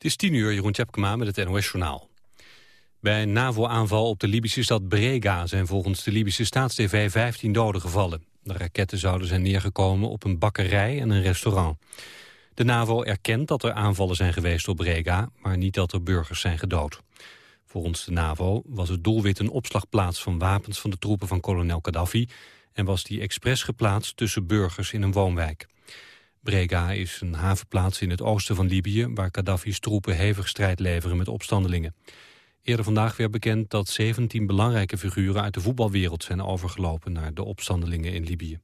Het is tien uur, Jeroen Tjepkema met het NOS-journaal. Bij een NAVO-aanval op de Libische stad Brega zijn volgens de Libische staatstv 15 doden gevallen. De raketten zouden zijn neergekomen op een bakkerij en een restaurant. De NAVO erkent dat er aanvallen zijn geweest op Brega, maar niet dat er burgers zijn gedood. Volgens de NAVO was het doelwit een opslagplaats van wapens van de troepen van kolonel Gaddafi en was die expres geplaatst tussen burgers in een woonwijk. Brega is een havenplaats in het oosten van Libië... waar Gaddafi's troepen hevig strijd leveren met opstandelingen. Eerder vandaag werd bekend dat 17 belangrijke figuren... uit de voetbalwereld zijn overgelopen naar de opstandelingen in Libië.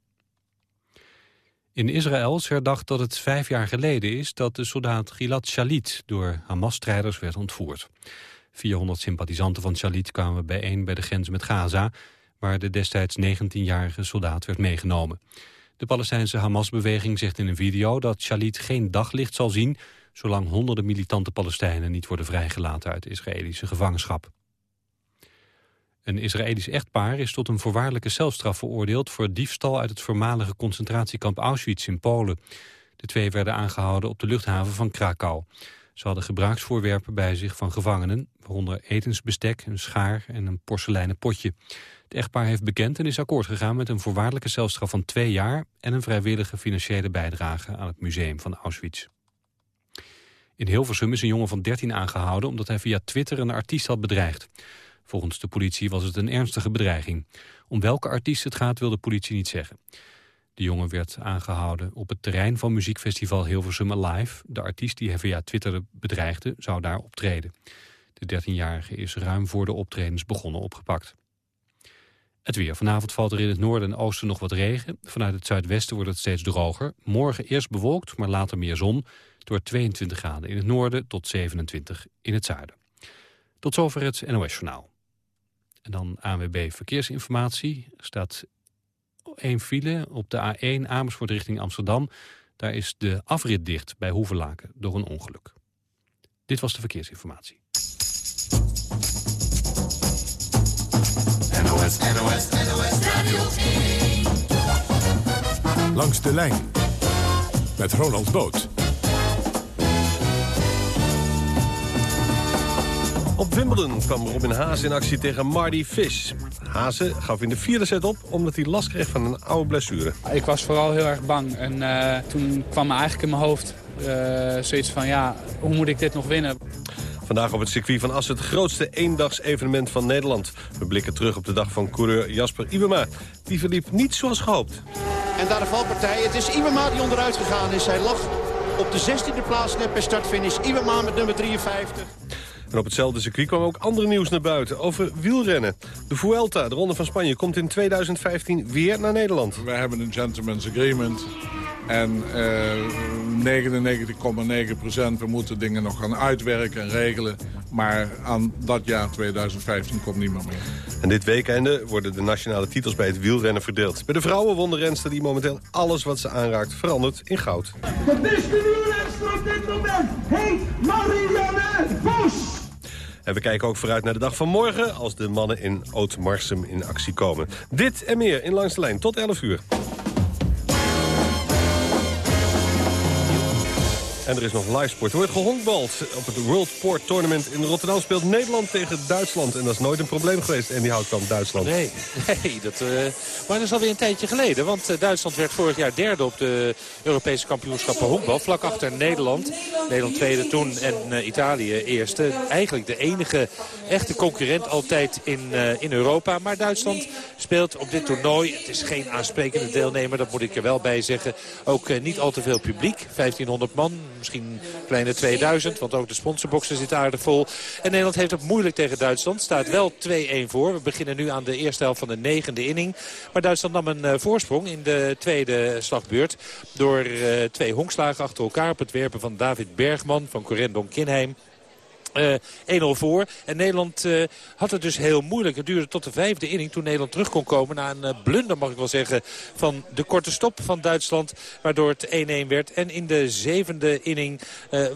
In Israël is herdacht dat het vijf jaar geleden is... dat de soldaat Gilad Shalit door Hamas-strijders werd ontvoerd. 400 sympathisanten van Shalit kwamen bijeen bij de grens met Gaza... waar de destijds 19-jarige soldaat werd meegenomen. De Palestijnse Hamas-beweging zegt in een video dat Shalit geen daglicht zal zien... zolang honderden militante Palestijnen niet worden vrijgelaten uit Israëlische gevangenschap. Een Israëlisch echtpaar is tot een voorwaardelijke celstraf veroordeeld... voor diefstal uit het voormalige concentratiekamp Auschwitz in Polen. De twee werden aangehouden op de luchthaven van Krakau. Ze hadden gebruiksvoorwerpen bij zich van gevangenen... waaronder etensbestek, een schaar en een porseleinen potje. Het echtpaar heeft bekend en is akkoord gegaan met een voorwaardelijke celstraf van twee jaar... en een vrijwillige financiële bijdrage aan het museum van Auschwitz. In Hilversum is een jongen van 13 aangehouden omdat hij via Twitter een artiest had bedreigd. Volgens de politie was het een ernstige bedreiging. Om welke artiest het gaat wil de politie niet zeggen. De jongen werd aangehouden op het terrein van muziekfestival Hilversum Alive. De artiest die hij via Twitter bedreigde zou daar optreden. De 13-jarige is ruim voor de optredens begonnen opgepakt. Het weer. Vanavond valt er in het noorden en oosten nog wat regen. Vanuit het zuidwesten wordt het steeds droger. Morgen eerst bewolkt, maar later meer zon. Door 22 graden in het noorden tot 27 in het zuiden. Tot zover het NOS-journaal. En dan ANWB Verkeersinformatie. Er staat één file op de A1 Amersfoort richting Amsterdam. Daar is de afrit dicht bij Hoevelaken door een ongeluk. Dit was de verkeersinformatie. NOS, NOS, NOS Radio 1. Langs de lijn met Ronald Boot. Op Wimbledon kwam Robin Haase in actie tegen Marty Fish. Haase gaf in de vierde set op omdat hij last kreeg van een oude blessure. Ik was vooral heel erg bang en uh, toen kwam me eigenlijk in mijn hoofd uh, zoiets van... ja, hoe moet ik dit nog winnen? Vandaag op het circuit van Assen het grootste eendags-evenement van Nederland. We blikken terug op de dag van coureur Jasper Iwema. Die verliep niet zoals gehoopt. En daar de valpartij. Het is Iwema die onderuit gegaan is. Hij lag op de 16e plaats net per startfinish. Iwema met nummer 53. En op hetzelfde circuit kwam ook andere nieuws naar buiten over wielrennen. De Vuelta, de Ronde van Spanje, komt in 2015 weer naar Nederland. Wij hebben een gentleman's agreement. En uh, 99,9 procent, we moeten dingen nog gaan uitwerken en regelen. Maar aan dat jaar 2015 komt niemand meer. En dit weekende worden de nationale titels bij het wielrennen verdeeld. Bij de vrouwen won de renster die momenteel alles wat ze aanraakt verandert in goud. De beste wielrenster op dit moment heet Marianne Vos. En we kijken ook vooruit naar de dag van morgen... als de mannen in Oud-Marsum in actie komen. Dit en meer in Langs de Lijn tot 11 uur. En er is nog live sport. Er wordt gehonkbald op het World Port Tournament in Rotterdam. Speelt Nederland tegen Duitsland. En dat is nooit een probleem geweest. En die houdt van Duitsland. Nee, nee dat, uh, maar dat is alweer een tijdje geleden. Want uh, Duitsland werd vorig jaar derde op de Europese kampioenschappen honkbal. Vlak achter Nederland. Nederland tweede toen en uh, Italië eerste. Eigenlijk de enige echte concurrent altijd in, in Europa. Maar Duitsland speelt op dit toernooi. Het is geen aansprekende deelnemer, dat moet ik er wel bij zeggen. Ook niet al te veel publiek. 1500 man misschien kleine 2000. Want ook de sponsorboxen zitten aardig vol. En Nederland heeft het moeilijk tegen Duitsland. Staat wel 2-1 voor. We beginnen nu aan de eerste helft van de negende inning. Maar Duitsland nam een uh, voorsprong in de tweede slagbeurt. Door uh, twee honkslagen achter elkaar op het werpen van David Bergman van Corendon Kinheim. Uh, 1-0 voor. En Nederland uh, had het dus heel moeilijk. Het duurde tot de vijfde inning toen Nederland terug kon komen. Na een uh, blunder mag ik wel zeggen van de korte stop van Duitsland. Waardoor het 1-1 werd. En in de zevende inning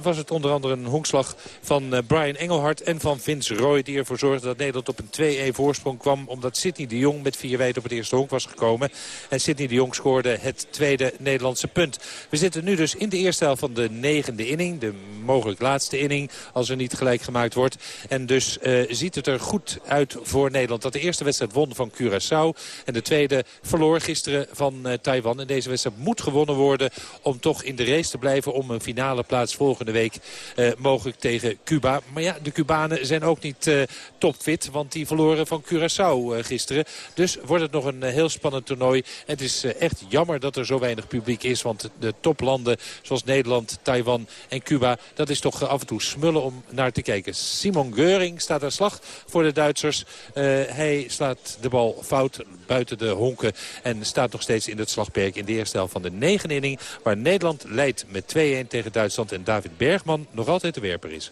was het onder andere een honkslag van Brian Engelhard en van Vince Roy. Die ervoor zorgde dat Nederland op een 2-1 voorsprong kwam. Omdat Sidney de Jong met vier wijd op het eerste honk was gekomen. En Sidney de Jong scoorde het tweede Nederlandse punt. We zitten nu dus in de eerste helft van de negende inning. De mogelijk laatste inning als er niet gelijk gemaakt wordt. En dus uh, ziet het er goed uit voor Nederland. Dat de eerste wedstrijd won van Curaçao. En de tweede verloor gisteren van uh, Taiwan. En deze wedstrijd moet gewonnen worden om toch in de race te blijven... om een finale plaats volgende week uh, mogelijk tegen Cuba. Maar ja, de Cubanen zijn ook niet topfit. Want die verloren van Curaçao gisteren. Dus wordt het nog een heel spannend toernooi. Het is echt jammer dat er zo weinig publiek is. Want de toplanden zoals Nederland, Taiwan en Cuba... dat is toch af en toe smullen om naar te kijken. Simon Geuring staat aan slag voor de Duitsers. Uh, hij slaat de bal fout buiten de honken. En staat nog steeds in het slagperk in de eerste helft van de negen inning. Waar Nederland leidt met 2-1 tegen Duitsland. En David Bergman nog altijd de werper is.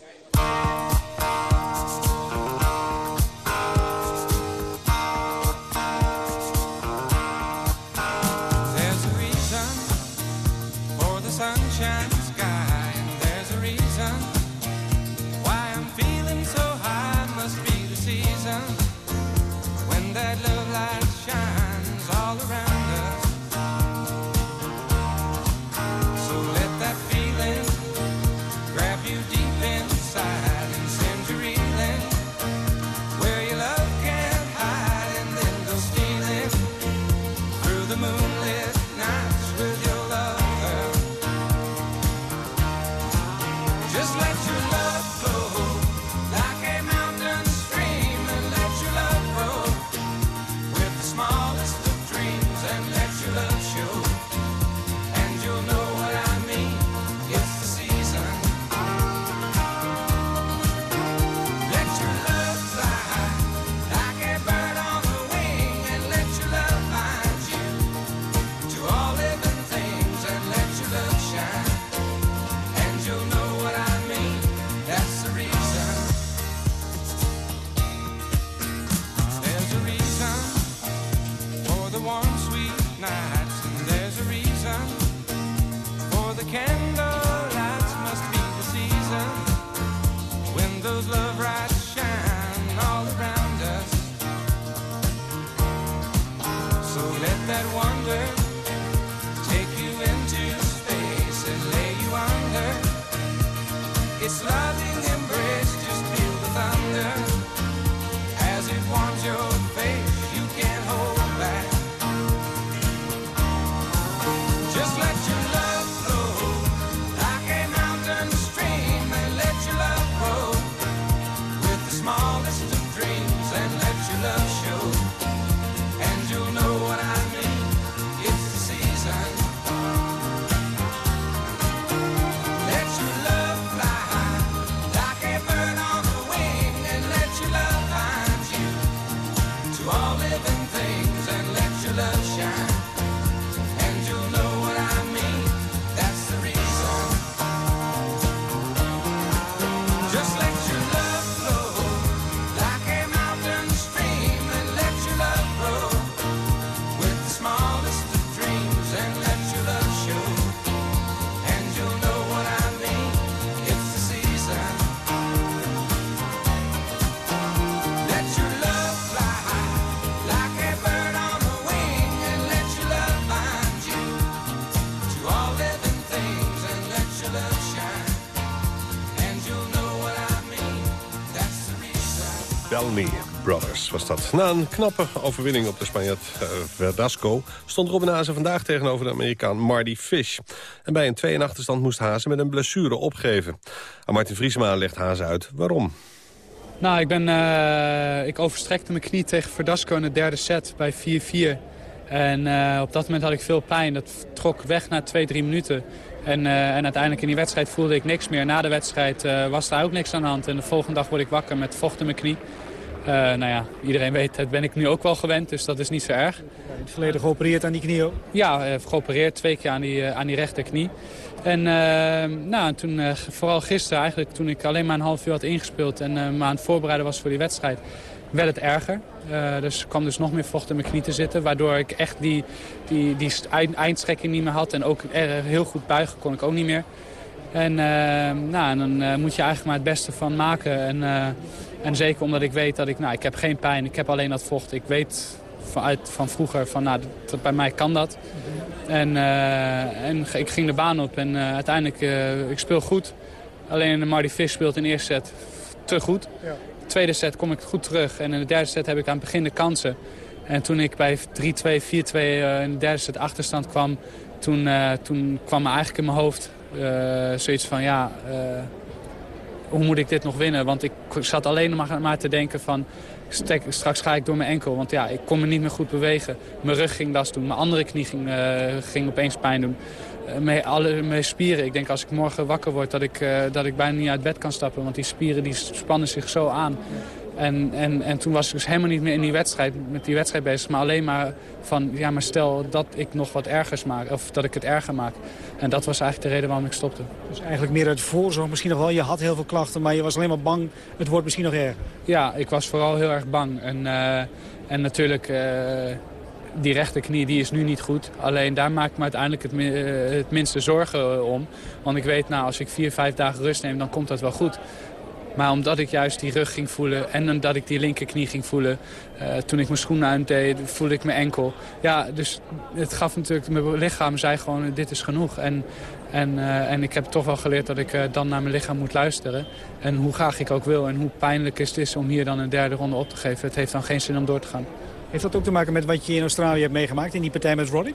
Brothers was dat. Na een knappe overwinning op de Spanjaard uh, Verdasco... stond Robin Hazen vandaag tegenover de Amerikaan Marty Fish. En bij een 2 achterstand moest Hazen met een blessure opgeven. Aan Martin Vriesma legt Hazen uit waarom. Nou, ik, ben, uh, ik overstrekte mijn knie tegen Verdasco in de derde set bij 4-4. En uh, op dat moment had ik veel pijn. Dat trok weg na 2-3 minuten. En, en uiteindelijk in die wedstrijd voelde ik niks meer. Na de wedstrijd was er ook niks aan de hand. En de volgende dag word ik wakker met vocht in mijn knie. Nou ja, iedereen weet, dat ben ik nu ook wel gewend, dus dat is niet zo erg. In het verleden geopereerd aan die knie ook? Ja, geopereerd twee keer aan die, aan die rechterknie. En uh, nou, toen, uh, vooral gisteren eigenlijk, toen ik alleen maar een half uur had ingespeeld... en me aan het voorbereiden was voor die wedstrijd, werd het erger. dus kwam dus nog meer vocht in mijn knie te zitten... waardoor ik echt die, die, die eindstrekking niet meer had. En ook heel goed buigen kon ik ook niet meer. En, nou, en dan moet je eigenlijk maar het beste van maken. En, en zeker omdat ik weet dat ik... Nou, ik heb geen pijn, ik heb alleen dat vocht. Ik weet vanuit van vroeger van nou, dat, bij mij kan dat. En, uh, en ik ging de baan op en uh, uiteindelijk, uh, ik speel goed. Alleen Marty Fish speelt in de eerste set te goed. Ja. De tweede set kom ik goed terug en in de derde set heb ik aan het begin de kansen. En toen ik bij 3-2, 4-2 in de derde set achterstand kwam, toen, toen kwam me eigenlijk in mijn hoofd zoiets van ja, hoe moet ik dit nog winnen? Want ik zat alleen maar, maar te denken van straks ga ik door mijn enkel. Want ja, ik kon me niet meer goed bewegen. Mijn rug ging last doen. Mijn andere knie ging, uh, ging opeens pijn doen. Mijn, alle, spieren. Ik denk als ik morgen wakker word dat ik, dat ik bijna niet uit bed kan stappen. Want die spieren die spannen zich zo aan. En, en, en toen was ik dus helemaal niet meer in die wedstrijd, met die wedstrijd bezig. Maar alleen maar van, ja maar stel dat ik nog wat ergers maak. Of dat ik het erger maak. En dat was eigenlijk de reden waarom ik stopte. Dus eigenlijk meer uit voorzorg misschien nog wel. Je had heel veel klachten, maar je was alleen maar bang. Het wordt misschien nog erger. Ja, ik was vooral heel erg bang. En, uh, en natuurlijk... Uh, die rechterknie die is nu niet goed. Alleen daar maak ik me uiteindelijk het, uh, het minste zorgen om. Want ik weet, nou, als ik vier, vijf dagen rust neem, dan komt dat wel goed. Maar omdat ik juist die rug ging voelen en omdat ik die linkerknie ging voelen... Uh, toen ik mijn schoenen uitdeed, voelde ik mijn enkel. Ja, dus het gaf natuurlijk... Mijn lichaam zei gewoon, dit is genoeg. En, en, uh, en ik heb toch wel geleerd dat ik uh, dan naar mijn lichaam moet luisteren. En hoe graag ik ook wil en hoe pijnlijk het is om hier dan een derde ronde op te geven. Het heeft dan geen zin om door te gaan. Heeft dat ook te maken met wat je in Australië hebt meegemaakt in die partij met Roddick?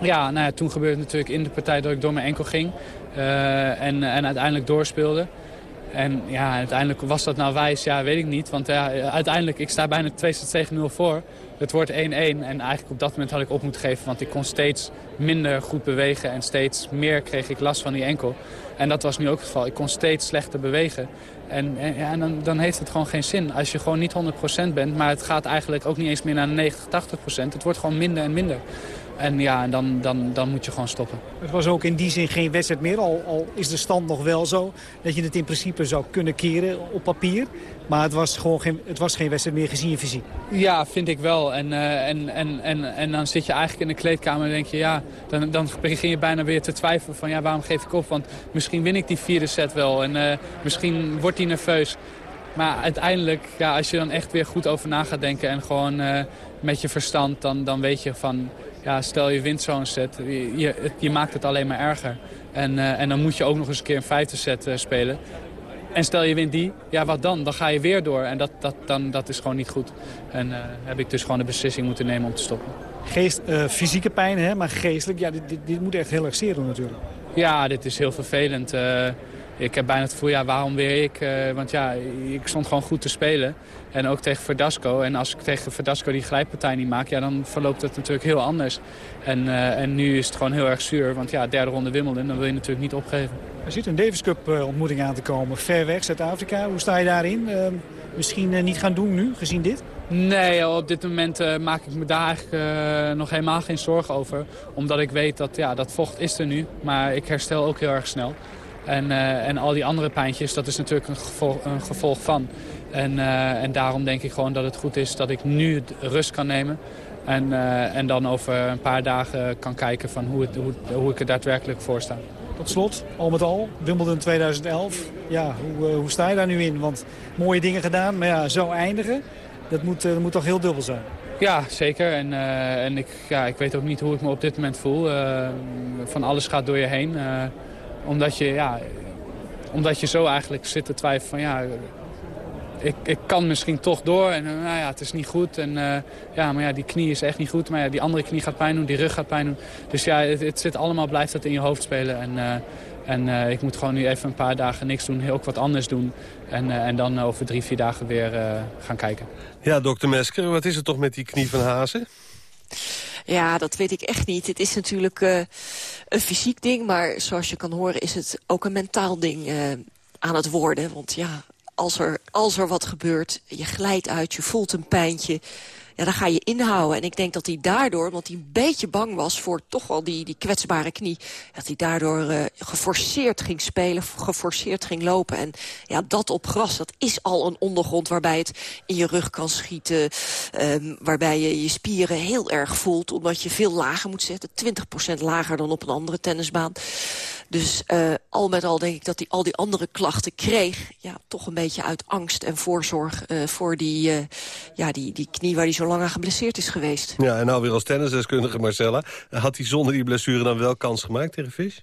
Ja, nou ja, toen gebeurde het natuurlijk in de partij dat ik door mijn enkel ging. en, en uiteindelijk doorspeelde. En ja, uiteindelijk was dat nou wijs, ja, weet ik niet. Want ja, uiteindelijk, ik sta bijna 2 tegen 0 voor. Het wordt 1-1 en eigenlijk op dat moment had ik op moeten geven. Want ik kon steeds minder goed bewegen en steeds meer kreeg ik last van die enkel. En dat was nu ook het geval. Ik kon steeds slechter bewegen. En, en, ja, en dan, dan, heeft het gewoon geen zin. Als je gewoon niet 100% bent, maar het gaat eigenlijk ook niet eens meer naar 90, 80%. Het wordt gewoon minder en minder. En ja, en dan, dan, dan moet je gewoon stoppen. Het was ook in die zin geen wedstrijd meer. Al, al is de stand nog wel zo dat je het in principe zou kunnen keren op papier. Maar het was gewoon geen, het was geen wedstrijd meer gezien je fysiek. Ja, vind ik wel. En, uh, en, en, en, en dan zit je eigenlijk in de kleedkamer en denk je... ja, dan, dan begin je bijna weer te twijfelen van... ja, waarom geef ik op? Want misschien win ik die vierde set wel. En uh, misschien wordt hij nerveus. Maar uiteindelijk, ja, als je dan echt weer goed over na gaat denken... en gewoon uh, met je verstand, dan, dan weet je van ja, stel je wint zo'n set, je, je, je, maakt het alleen maar erger. En, uh, en dan moet je ook nog eens een keer een vijfde set uh, spelen. En stel je wint die, ja wat dan? Dan ga je weer door. En dat, dat, dan, dat is gewoon niet goed. En uh, heb ik dus gewoon de beslissing moeten nemen om te stoppen. Geest, fysieke pijn, hè? maar geestelijk, ja, dit, dit, dit, moet echt heel erg zeer doen natuurlijk. Ja, dit is heel vervelend. Ik heb bijna het gevoel, ja, waarom weer ik? want ja, ik stond gewoon goed te spelen. En ook tegen Verdasco. En als ik tegen Verdasco die glijpartij niet maak, ja, dan verloopt het natuurlijk heel anders. En, uh, en nu is het gewoon heel erg zuur. Want ja, derde ronde Wimbledon, dan wil je natuurlijk niet opgeven. Er zit een Davis Cup uh, ontmoeting aan te komen. Ver weg, Zuid-Afrika. Hoe sta je daarin? Uh, misschien niet gaan doen nu, gezien dit? Nee, op dit moment maak ik me daar eigenlijk nog helemaal geen zorgen over. Omdat ik weet dat ja, dat vocht is er nu. Maar ik herstel ook heel erg snel. En, en al die andere pijntjes, dat is natuurlijk een gevolg, een gevolg van. En, uh, en daarom denk ik gewoon dat het goed is dat ik nu rust kan nemen. En, uh, en dan over een paar dagen kan kijken van hoe, het, hoe, hoe ik er daadwerkelijk voor sta. Tot slot, al met al, Wimbledon 2011. Ja, hoe, hoe sta je daar nu in? Want mooie dingen gedaan, maar ja, zo eindigen, dat moet, dat moet toch heel dubbel zijn? Ja, zeker. En, uh, en ik, ja, ik weet ook niet hoe ik me op dit moment voel. Uh, van alles gaat door je heen. Uh, omdat, je, ja, omdat je zo eigenlijk zit te twijfelen van... Ja, ik, ik kan misschien toch door. En nou ja, het is niet goed. En, uh, ja, maar ja, die knie is echt niet goed. Maar ja, die andere knie gaat pijn doen, die rug gaat pijn doen. Dus ja, het, zit allemaal, blijft dat in je hoofd spelen. En, uh, en ik moet gewoon nu even een paar dagen niks doen, heel wat anders doen. En, en dan over drie, vier dagen weer gaan kijken. Ja, dokter Mesker, wat is het toch met die knie van Hazen? Ja, dat weet ik echt niet. Het is natuurlijk een fysiek ding, maar zoals je kan horen is het ook een mentaal ding aan het worden. Want ja, als er, als er wat gebeurt, je glijdt uit, je voelt een pijntje ja, dan ga je inhouden. En ik denk dat hij daardoor, want hij een beetje bang was voor toch wel die, die kwetsbare knie... dat hij daardoor uh, geforceerd ging spelen, geforceerd ging lopen. En ja, dat op gras, dat is al een ondergrond waarbij het in je rug kan schieten. Um, waarbij je je spieren heel erg voelt, omdat je veel lager moet zetten. 20% lager dan op een andere tennisbaan. Dus uh, al met al denk ik dat hij al die andere klachten kreeg. Ja, toch een beetje uit angst en voorzorg uh, voor die, uh, ja, die, die knie waar hij zo lang aan geblesseerd is geweest. Ja, en nou weer als tennisdeskundige Marcella. Had hij zonder die blessure dan wel kans gemaakt tegen Fish?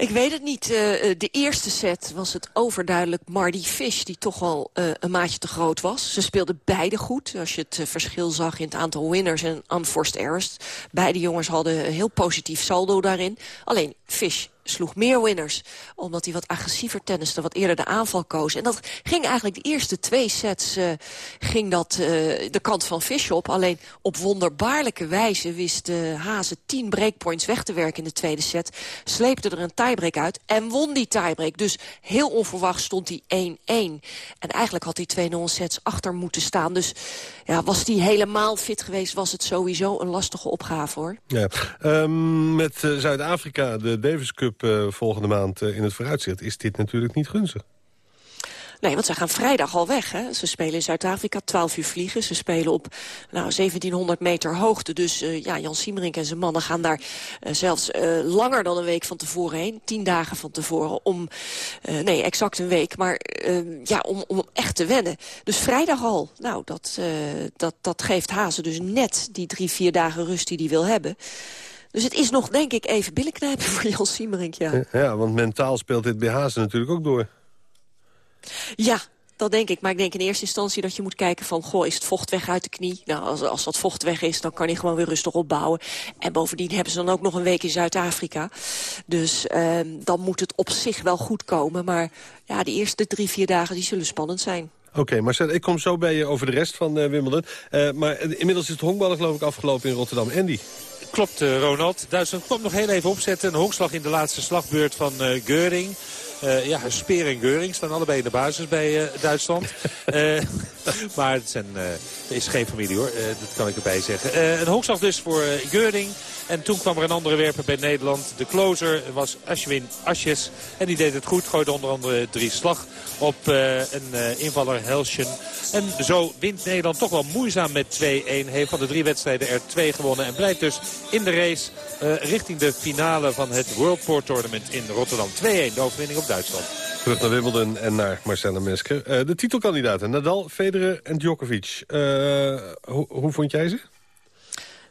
Ik weet het niet. Uh, de eerste set was het overduidelijk Marty Fish... die toch wel uh, een maatje te groot was. Ze speelden beide goed. Als je het verschil zag in het aantal winners en unforced errors. Beide jongens hadden een heel positief saldo daarin. Alleen Fish sloeg meer winners. Omdat hij wat agressiever tenniste, wat eerder de aanval koos. En dat ging eigenlijk de eerste twee sets uh, ging dat, uh, de kant van Fish op. Alleen op wonderbaarlijke wijze wist uh, Hazen tien breakpoints weg te werken in de tweede set. Sleepte er een tiebreak uit en won die tiebreak. Dus heel onverwacht stond hij 1-1. En eigenlijk had hij twee non-sets achter moeten staan. Dus ja, was hij helemaal fit geweest, was het sowieso een lastige opgave hoor. Ja. Um, met Zuid-Afrika, de Davis Cup uh, volgende maand uh, in het vooruitzicht... is dit natuurlijk niet gunstig. Nee, want ze gaan vrijdag al weg. Hè? Ze spelen in Zuid-Afrika, 12 uur vliegen. Ze spelen op nou, 1700 meter hoogte. Dus uh, ja, Jan Siemerink en zijn mannen gaan daar zelfs langer dan een week van tevoren heen. Tien dagen van tevoren om, nee, exact een week. Maar ehm, ja, om, om echt te wennen. Dus vrijdag al. Nou, dat, dat, dat geeft Hazen dus net die drie, vier dagen rust die hij wil hebben. Dus het is nog, denk ik, even billenknijpen voor Jan Siemerink, ja. Ja, want mentaal speelt dit bij Hazen natuurlijk ook door. Ja, dat denk ik. Maar ik denk in eerste instantie dat je moet kijken van... goh, is het vocht weg uit de knie? Nou, als, als dat vocht weg is, dan kan hij gewoon weer rustig opbouwen. En bovendien hebben ze dan ook nog een week in Zuid-Afrika. Dus uh, dan moet het op zich wel goed komen. Maar ja, de eerste drie, vier dagen die zullen spannend zijn. Oké, okay, Marcel, ik kom zo bij je over de rest van uh, Wimbledon. Uh, maar inmiddels is het honkballen geloof ik afgelopen in Rotterdam. Andy? Klopt, uh, Ronald. Duitsland kwam nog heel even opzetten. Een honkslag in de laatste slagbeurt van uh, Geuring. Uh, ja, Speer en Geuring staan allebei in de basis bij uh, Duitsland. uh, maar het, zijn, is geen familie hoor, dat kan ik erbij zeggen. een hoogslag dus voor Geuring. En toen kwam er een andere werper bij Nederland. De closer was Ashwin Asjes. En die deed het goed. Gooide onder andere drie slag op een invaller Helsjen. En zo wint Nederland toch wel moeizaam met 2-1. Heeft van de drie wedstrijden er twee gewonnen. En blijft dus in de race richting de finale van het World Tour Tournament in Rotterdam. 2-1, de overwinning op Duitsland. Terug naar Wimbledon en naar Marcella Mesker. Uh, de titelkandidaten Nadal, Federer en Djokovic. Ho hoe vond jij ze?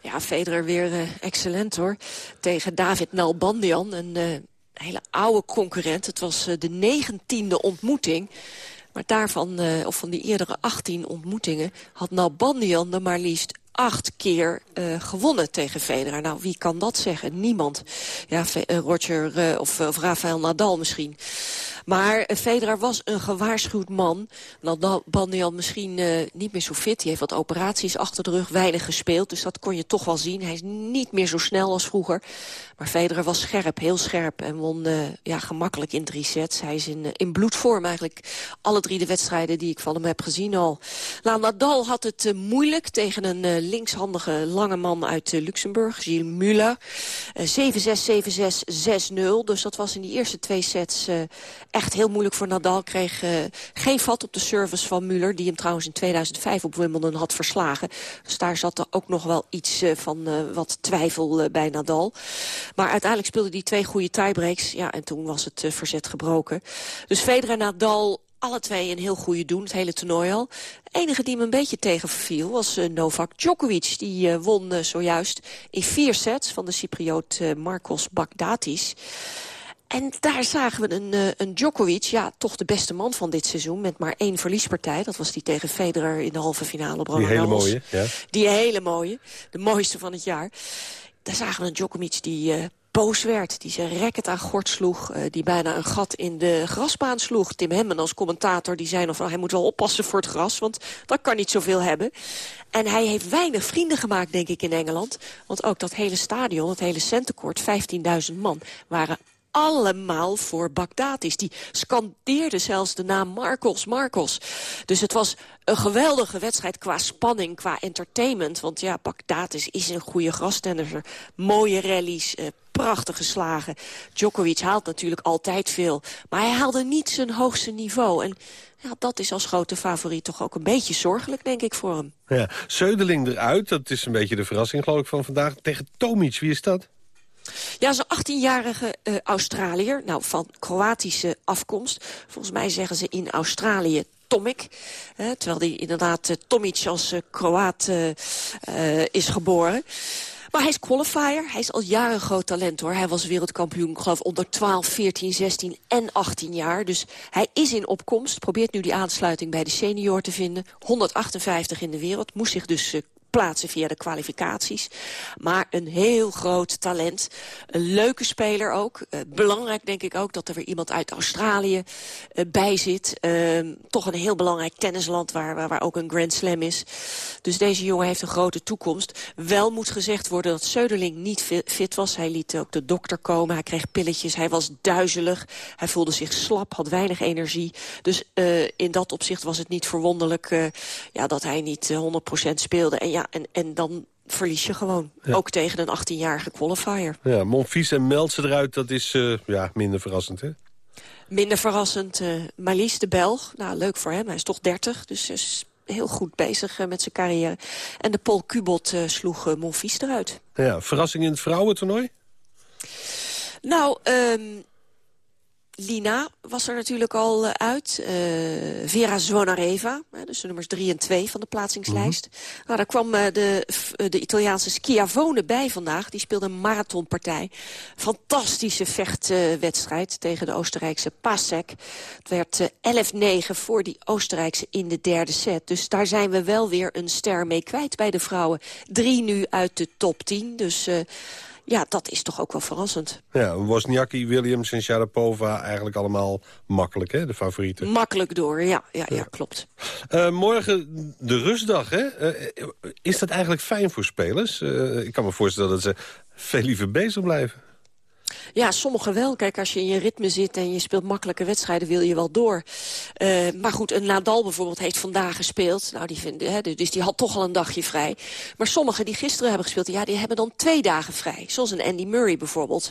Ja, Federer weer uh, excellent hoor. Tegen David Nalbandian, een hele oude concurrent. Het was de negentiende ontmoeting. Maar daarvan, of van die eerdere 18 ontmoetingen... had Nalbandian er maar liefst acht keer uh, gewonnen tegen Federer. Nou, wie kan dat zeggen? Niemand. Ja, Roger uh, of, of Rafael Nadal misschien. Maar Federer was een gewaarschuwd man. Nadal Bandian misschien uh, niet meer zo fit. Die heeft wat operaties achter de rug, weinig gespeeld. Dus dat kon je toch wel zien. Hij is niet meer zo snel als vroeger. Maar Federer was scherp, heel scherp. En won uh, ja, gemakkelijk in drie sets. Hij is in, in bloedvorm eigenlijk. Alle drie de wedstrijden die ik van hem heb gezien al. Nou, Nadal had het moeilijk tegen een linkshandige lange man uit Luxemburg. Gilles Muller. 7-6, 7-6, 6-0. Dus dat was in die eerste twee sets echt heel moeilijk voor Nadal. Kreeg uh, geen vat op de service van Muller. Die hem trouwens in 2005 op Wimbledon had verslagen. Dus daar zat er ook nog wel iets uh, van uh, wat twijfel bij Nadal. Maar uiteindelijk speelde hij twee goede tiebreaks. Ja, en toen was het verzet gebroken. Dus Federer en Nadal alle twee een heel goede doen, het hele toernooi al. De enige die me een beetje tegenviel was Novak Djokovic. Die won zojuist in vier sets van de Cypriot Marcos Bagdatis. En daar zagen we een, uh, een Djokovic, ja, toch de beste man van dit seizoen... met maar één verliespartij. Dat was die tegen Federer in de halve finale. Die hele mooie, ja. Die hele mooie, de mooiste van het jaar. Daar zagen we een Djokovic die uh, boos werd. Die zijn racket aan gort sloeg. Uh, die bijna een gat in de grasbaan sloeg. Tim Hemmen als commentator die zei nog van... hij moet wel oppassen voor het gras, want dat kan niet zoveel hebben. En hij heeft weinig vrienden gemaakt, denk ik, in Engeland. Want ook dat hele stadion, het hele centenkoord, 15.000 man... waren allemaal voor Bagdatis. Die scandeerden zelfs de naam Marcos, Marcos. Dus het was een geweldige wedstrijd qua spanning, qua entertainment. Want ja, Bagdatis is een goede grastennisser. Mooie rallies, eh, prachtige slagen. Djokovic haalt natuurlijk altijd veel. Maar hij haalde niet zijn hoogste niveau. En ja, dat is als grote favoriet toch ook een beetje zorgelijk, denk ik, voor hem. Ja, Zeudeling eruit, dat is een beetje de verrassing geloof ik van vandaag. Tegen Tomic, wie is dat? Ja, zo'n 18-jarige uh, Australiër, nou van Kroatische afkomst. Volgens mij zeggen ze in Australië Tomic. Terwijl hij inderdaad uh, als uh, Kroaat is geboren. Maar hij is qualifier. Hij is al jaren groot talent hoor. Hij was wereldkampioen, geloof onder 12, 14, 16 en 18 jaar. Dus hij is in opkomst. Probeert nu die aansluiting bij de senior te vinden. 158 in de wereld. Moest zich dus plaatsen via de kwalificaties. Maar een heel groot talent. Een leuke speler ook. Uh, belangrijk denk ik ook dat er weer iemand uit Australië uh, bij zit. Uh, toch een heel belangrijk tennisland waar, waar, ook een Grand Slam is. Dus deze jongen heeft een grote toekomst. Wel moet gezegd worden dat Söderling niet fit was. Hij liet ook de dokter komen. Hij kreeg pilletjes. Hij was duizelig. Hij voelde zich slap, had weinig energie. Dus in dat opzicht was het niet verwonderlijk ja, dat hij niet 100% speelde. En ja, ja, en, en dan verlies je gewoon. Ook tegen een 18-jarige qualifier. Ja, Monfils en Meltze eruit, dat is uh, ja, minder verrassend, hè? Minder verrassend. Uh, Marlies, de Belg. Nou, leuk voor hem. Hij is toch 30, dus is heel goed bezig uh, met zijn carrière. En de Paul Kubot sloeg Monfils eruit. Ja, verrassing in het vrouwentoernooi? Nou, um, Lina was er natuurlijk al eh, uit. Uh, Vera Zvonareva, dus de nummers 3 en 2 van de plaatsingslijst. Mm -hmm. nou, daar kwam uh, de, de Italiaanse Schiavone bij vandaag. Die speelde een marathonpartij. Fantastische vechtwedstrijd tegen de Oostenrijkse Pasek. Het werd 11-9 voor die Oostenrijkse in de derde set. Dus daar zijn we wel weer een ster mee kwijt bij de vrouwen. Drie nu uit de top 10. Dus ja, dat is toch ook wel verrassend. Ja, Wozniacki, Williams en Sharapova eigenlijk allemaal makkelijk, hè, de favorieten. Makkelijk door, ja, ja, ja. klopt. Uh, morgen de rustdag, hè? Uh, is dat eigenlijk fijn voor spelers? Uh, ik kan me voorstellen dat ze veel liever bezig blijven. Ja, sommigen wel. Kijk, als je in je ritme zit en je speelt makkelijke wedstrijden, wil je wel door. Uh, maar goed, een Nadal bijvoorbeeld heeft vandaag gespeeld. Nou, die vinden, hè, dus die had toch al een dagje vrij. Maar sommigen die gisteren hebben gespeeld, ja, die hebben dan twee dagen vrij. Zoals een Andy Murray bijvoorbeeld.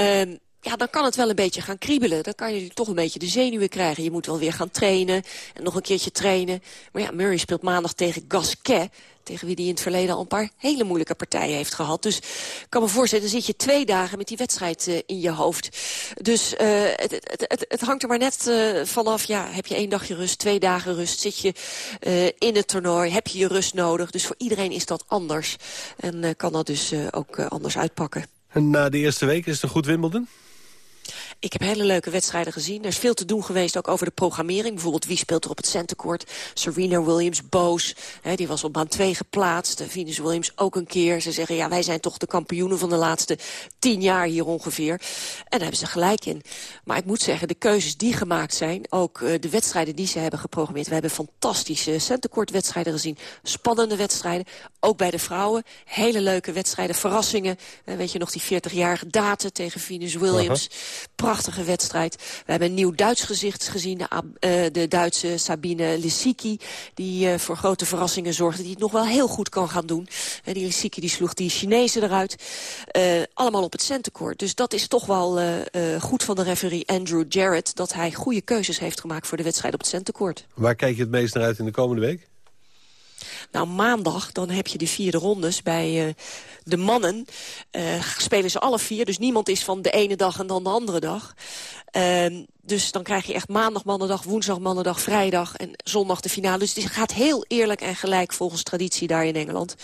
Uh, ja, dan kan het wel een beetje gaan kriebelen. Dan kan je toch een beetje de zenuwen krijgen. Je moet wel weer gaan trainen en nog een keertje trainen. Maar ja, Murray speelt maandag tegen Gasquet tegen wie hij in het verleden al een paar hele moeilijke partijen heeft gehad. Dus ik kan me voorstellen, dan zit je twee dagen met die wedstrijd uh, in je hoofd. Dus uh, het, het, het, het, hangt er maar net uh, vanaf, ja, heb je één dagje rust, twee dagen rust, zit je in het toernooi, heb je je rust nodig. Dus voor iedereen is dat anders en kan dat dus ook anders uitpakken. En na de eerste week is het een goed Wimbledon? Ik heb hele leuke wedstrijden gezien. Er is veel te doen geweest ook over de programmering. Bijvoorbeeld wie speelt er op het centercourt. Serena Williams, Boos, die was op baan 2 geplaatst. Venus Williams ook een keer. Ze zeggen, ja, wij zijn toch de kampioenen van de laatste tien jaar hier ongeveer. En daar hebben ze gelijk in. Maar ik moet zeggen, de keuzes die gemaakt zijn... ook uh, de wedstrijden die ze hebben geprogrammeerd... we hebben fantastische centercourt wedstrijden gezien. Spannende wedstrijden. Ook bij de vrouwen. Hele leuke wedstrijden, verrassingen. Uh, weet je nog, die 40-jarige daten tegen Venus Williams. Prachtige wedstrijd. We hebben een nieuw Duits gezicht gezien. De, uh, de Duitse Sabine Lissiki. Die uh, voor grote verrassingen zorgde. Die het nog wel heel goed kan gaan doen. Uh, die Lissiki die sloeg die Chinezen eruit. allemaal op het centercourt. Dus dat is toch wel goed van de referee Andrew Jarrett. Dat hij goede keuzes heeft gemaakt voor de wedstrijd op het centercourt. Waar kijk je het meest naar uit in de komende week? Nou, maandag, dan heb je de vierde rondes bij uh, de mannen. Uh, spelen ze alle vier, dus niemand is van de ene dag en dan de andere dag. Uh, dus dan krijg je echt maandag mannendag, woensdag mannendag, vrijdag en zondag de finale. Dus het gaat heel eerlijk en gelijk volgens traditie daar in Engeland.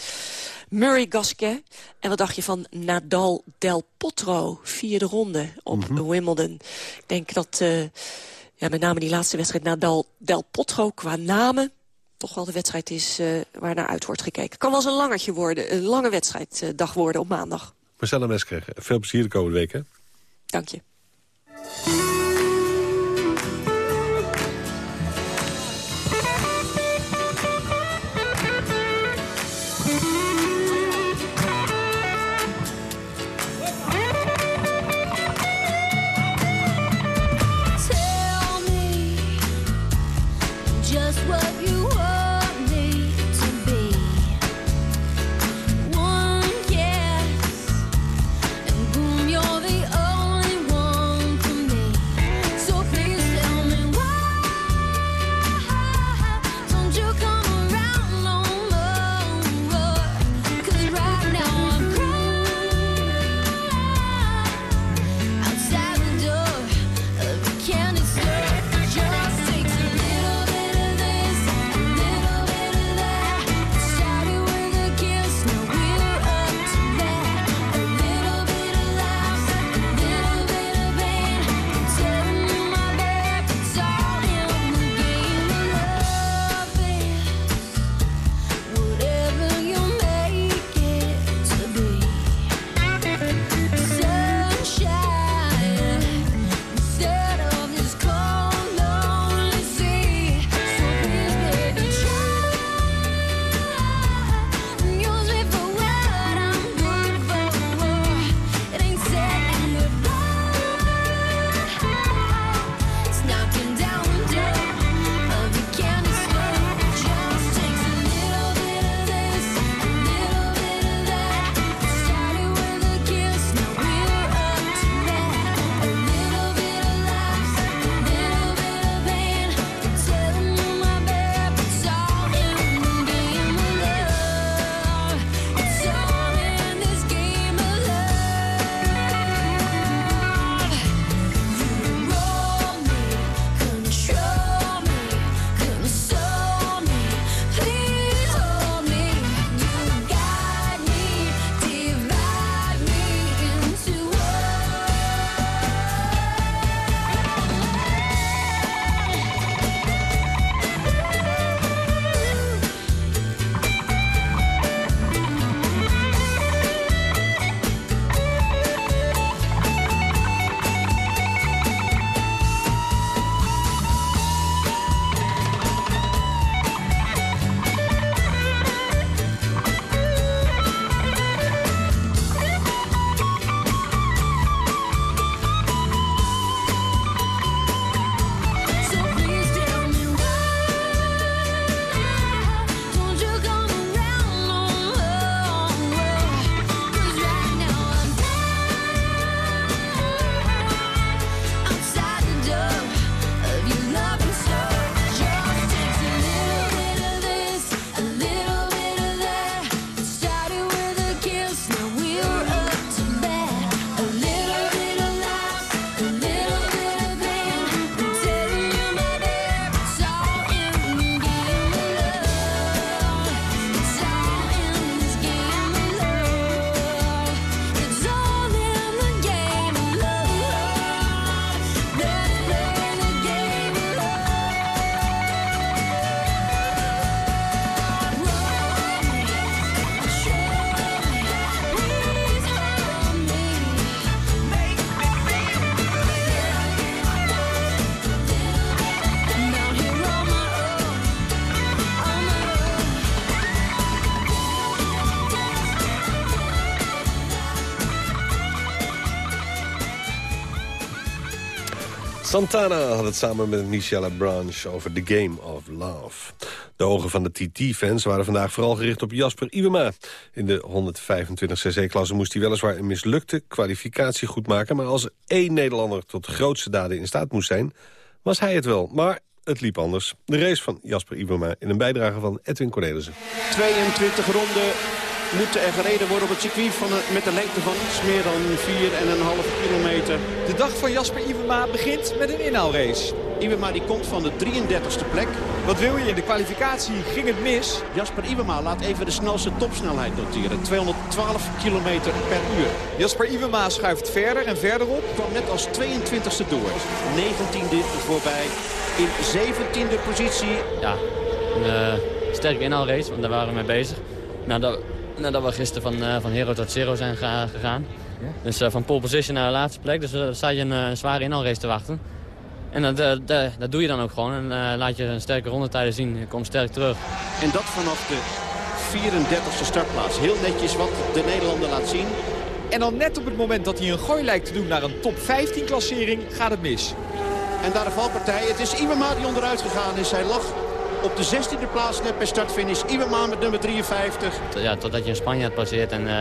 Murray Gasquet. En wat dacht je van Nadal Del Potro? Vierde ronde op mm -hmm. Wimbledon. Ik denk dat, uh, ja, met name die laatste wedstrijd Nadal Del Potro qua namen toch wel de wedstrijd is uh, waar naar uit wordt gekeken. Kan wel eens een langertje worden, een lange wedstrijddag worden op maandag. Marcella Mesker, veel plezier de komende weken. Dank je. Santana had het samen met Michelle Branch over The Game of Love. De ogen van de TT-fans waren vandaag vooral gericht op Jasper Iwema. In de 125cc-klasse moest hij weliswaar een mislukte kwalificatie goedmaken... maar als één Nederlander tot de grootste daden in staat moest zijn... was hij het wel, maar het liep anders. De race van Jasper Iwema in een bijdrage van Edwin Cornelissen. 22 ronden moet er gereden worden op het circuit van met een lengte van iets meer dan 4,5 kilometer. De dag van Jasper Iwema begint met een inhaalrace. Iwema die komt van de 33ste plek. Wat wil je? In de kwalificatie ging het mis. Jasper Iwema laat even de snelste topsnelheid noteren. 212 kilometer per uur. Jasper Iwema schuift verder en verder op. Kwam net als 22ste door. 19e voorbij. In 17e positie. Ja, een uh, sterke inhaalrace, want daar waren we mee bezig. Nou, dat, nadat we gisteren van, uh, van hero tot zero zijn gegaan. Ja? Dus uh, van pole position naar de laatste plek. Dus uh, sta je een, zware inhaalrace te wachten. En dat, dat doe je dan ook gewoon. En laat je een sterke rondetijden zien. Je komt sterk terug. En dat vanaf de 34e startplaats. Heel netjes wat de Nederlander laat zien. En dan net op het moment dat hij een gooi lijkt te doen naar een top 15 klassering gaat het mis. En daar de valpartij. Het is Iwema die onderuit gegaan is. Hij lag op de 16e plaats net bij startfinish. Iwema met nummer 53. Ja, totdat je een Spanjaard passeert en uh,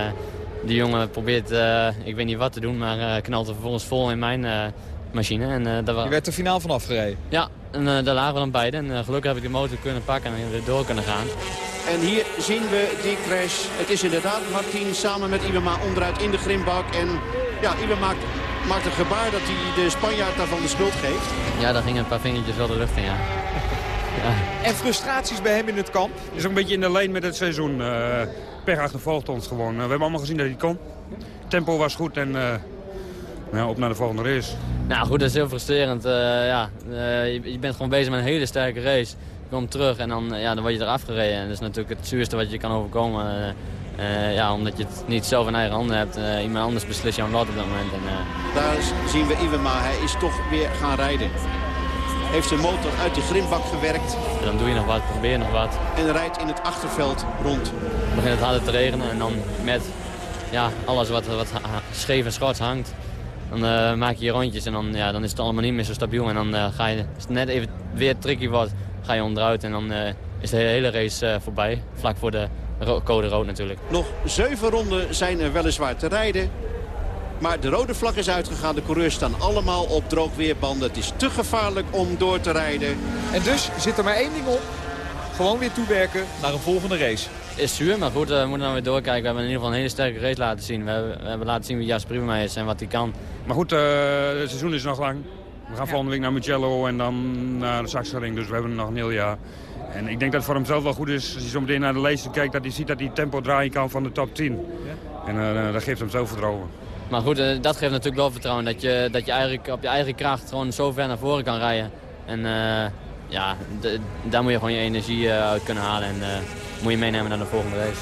die jongen probeert, uh, ik weet niet wat te doen, maar uh, knalt er vervolgens vol in mijn machine. En, daar Je werd er finaal van afgereden? Ja, en daar lagen we dan beide. En gelukkig heb ik de motor kunnen pakken en weer door kunnen gaan. En hier zien we die crash. Het is inderdaad Martin samen met Iwema onderuit in de grimbak. En ja, Iwema maakt, maakt een gebaar dat hij de Spanjaard daarvan de schuld geeft. Ja, daar gingen een paar vingertjes wel de lucht in, ja. Ja. En frustraties bij hem in het kamp? Het is ook een beetje in de lijn met het seizoen. Uh, per achtervolgt ons gewoon. Uh, we hebben allemaal gezien dat hij kon. tempo was goed en uh, nou, op naar de volgende race. Nou goed, dat is heel frustrerend. ja, je, je, bent gewoon bezig met een hele sterke race. Je komt terug en dan, ja, dan word je eraf gereden. En dat is natuurlijk het zuurste wat je kan overkomen. ja, omdat je het niet zelf in eigen handen hebt. iemand anders beslist jouw lot op dat moment. En, Daar zien we Iwema. Hij is toch weer gaan rijden. Heeft zijn motor uit de grimbak gewerkt. En dan doe je nog wat, probeer je nog wat. En rijdt in het achterveld rond. Dan begint het harder te regenen en dan met ja, alles wat, wat scheef en schorts hangt. Dan uh, maak je je rondjes en dan, ja, dan is het allemaal niet meer zo stabiel. En dan uh, ga je, als het net even weer tricky wordt, ga je onderuit. En dan uh, is de hele race voorbij. Vlak voor de code rood natuurlijk. Nog zeven ronden zijn er weliswaar te rijden. Maar de rode vlag is uitgegaan. De coureurs staan allemaal op droogweerbanden. Het is te gevaarlijk om door te rijden. En dus zit er maar één ding op. Gewoon weer toewerken naar een volgende race. Is zuur, maar goed, we moeten dan weer doorkijken. We hebben in ieder geval een hele sterke race laten zien. We hebben, we hebben laten zien wie Jasper Prima is en wat hij kan. Maar goed, uh, het seizoen is nog lang. We gaan ja. volgende week naar Mugello en dan naar de Sachsenring. Dus we hebben nog een heel jaar. En ik denk dat het voor hemzelf wel goed is, als hij zo meteen naar de lijsten kijkt... dat hij ziet dat hij tempo draaien kan van de top 10. Ja. En uh, dat geeft hem zelfvertrouwen. Maar goed, eh, dat geeft natuurlijk wel vertrouwen. Dat je, dat je eigenlijk op je eigen kracht gewoon zo ver naar voren kan rijden. En uh, ja, daar moet je gewoon je energie uh, uit kunnen halen. En moet je meenemen naar de volgende race.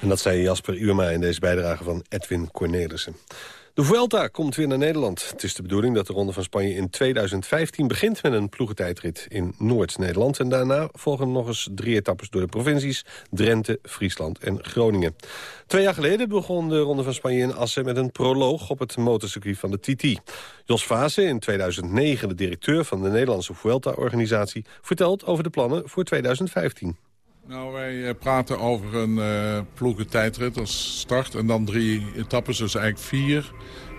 En dat zei Jasper Uurma in deze bijdrage van Edwin Cornelissen. De Vuelta komt weer naar Nederland. Het is de bedoeling dat de Ronde van Spanje in 2015 begint met een ploegentijdrit in Noord-Nederland. En daarna volgen nog eens drie etappes door de provincies Drenthe, Friesland en Groningen. Twee jaar geleden begon de Ronde van Spanje in Assen met een proloog op het motorcircuit van de TT. Jos Vase, in 2009 de directeur van de Nederlandse Vuelta-organisatie, vertelt over de plannen voor 2015. Nou, wij eh, praten over een uh, ploegentijdrit als start en dan drie etappes, dus eigenlijk vier.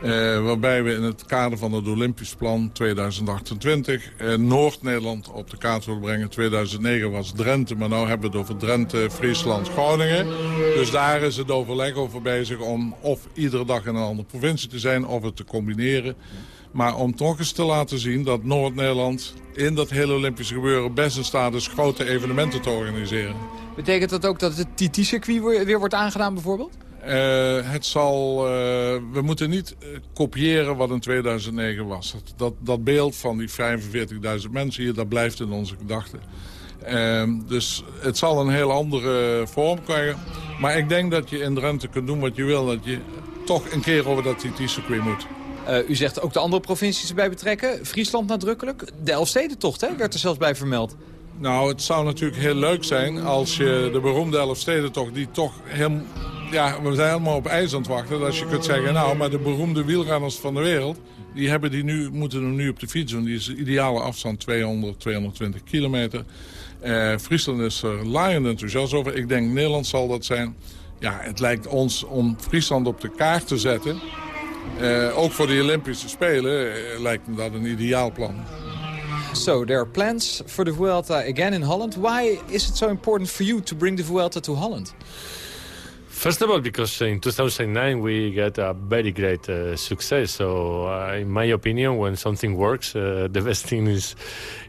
Uh, waarbij we in het kader van het Olympisch Plan 2028 uh, Noord-Nederland op de kaart willen brengen. 2009 was Drenthe, maar nu hebben we het over Drenthe, Friesland, Groningen. Dus daar is het overleg over bezig om of iedere dag in een andere provincie te zijn of het te combineren. Maar om toch eens te laten zien dat Noord-Nederland in dat hele Olympische gebeuren best in staat is grote evenementen te organiseren. Betekent dat ook dat het TT-circuit weer wordt aangedaan bijvoorbeeld? Uh, het zal, uh, we moeten niet uh, kopiëren wat in 2009 was. Dat, dat, dat beeld van die 45.000 mensen hier, dat blijft in onze gedachten. Ehm, dus het zal een heel andere vorm krijgen. Maar ik denk dat je in Drenthe kunt doen wat je wil. Dat je toch een keer over dat TT-circuit moet. Uh, u zegt ook de andere provincies erbij betrekken. Friesland nadrukkelijk. De Elfstedentocht hè, werd er zelfs bij vermeld. Nou, het zou natuurlijk heel leuk zijn als je de beroemde Elfstedentocht... die toch heel, ja, we zijn allemaal op ijs aan het wachten. Dat je kunt zeggen, nou, maar de beroemde wielrenners van de wereld... die hebben die nu, moeten er nu op de fiets doen. Die is de ideale afstand 200, 220 kilometer. Uh, Friesland is er laaiend enthousiast over. Ik denk Nederland zal dat zijn. Ja, het lijkt ons om Friesland op de kaart te zetten. Uh, ook voor de Olympische Spelen uh, lijkt me dat een ideaal plan. So there are plans for the Vuelta again in Holland. Why is it so important for you to bring the Vuelta to Holland? First of all, because in 2009 we got a very great uh, success. So, uh, in my opinion, when something works, uh, the best thing is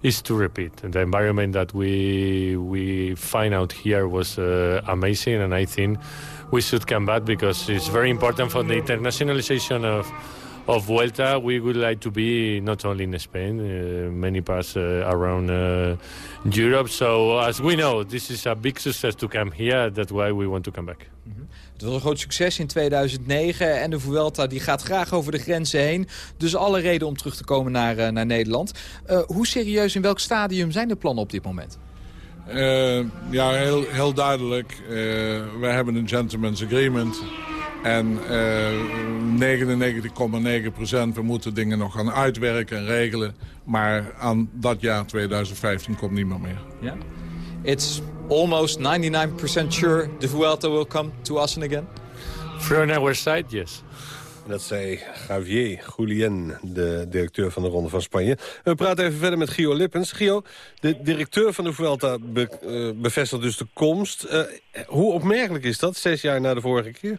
is to repeat. And the environment that we we find out here was uh, amazing, and I think we should come back because it's very important for the internationalization of of Vuelta, we would like to be not only in Spain, uh, many parts uh, around uh, Europe. So as we know, this is a big success to come here. That's why we want to come back. Mm -hmm. Het was een groot succes in 2009 en de Vuelta die gaat graag over de grenzen heen. Dus alle reden om terug te komen naar, uh, naar Nederland. Uh, hoe serieus in welk stadium zijn de plannen op dit moment? Uh, ja, heel, heel duidelijk. we hebben een gentleman's agreement. En 99,9 procent, we moeten dingen nog gaan uitwerken en regelen. Maar aan dat jaar 2015 komt niemand meer. Ja? It's almost 99% sure the Vuelta will come to Assen again? From our side, yes. Dat zei Javier Julien, de directeur van de Ronde van Spanje. We praten even verder met Gio Lippens. Gio, de directeur van de Vuelta be, uh, bevestigt dus de komst. Uh, hoe opmerkelijk is dat, zes jaar na de vorige keer?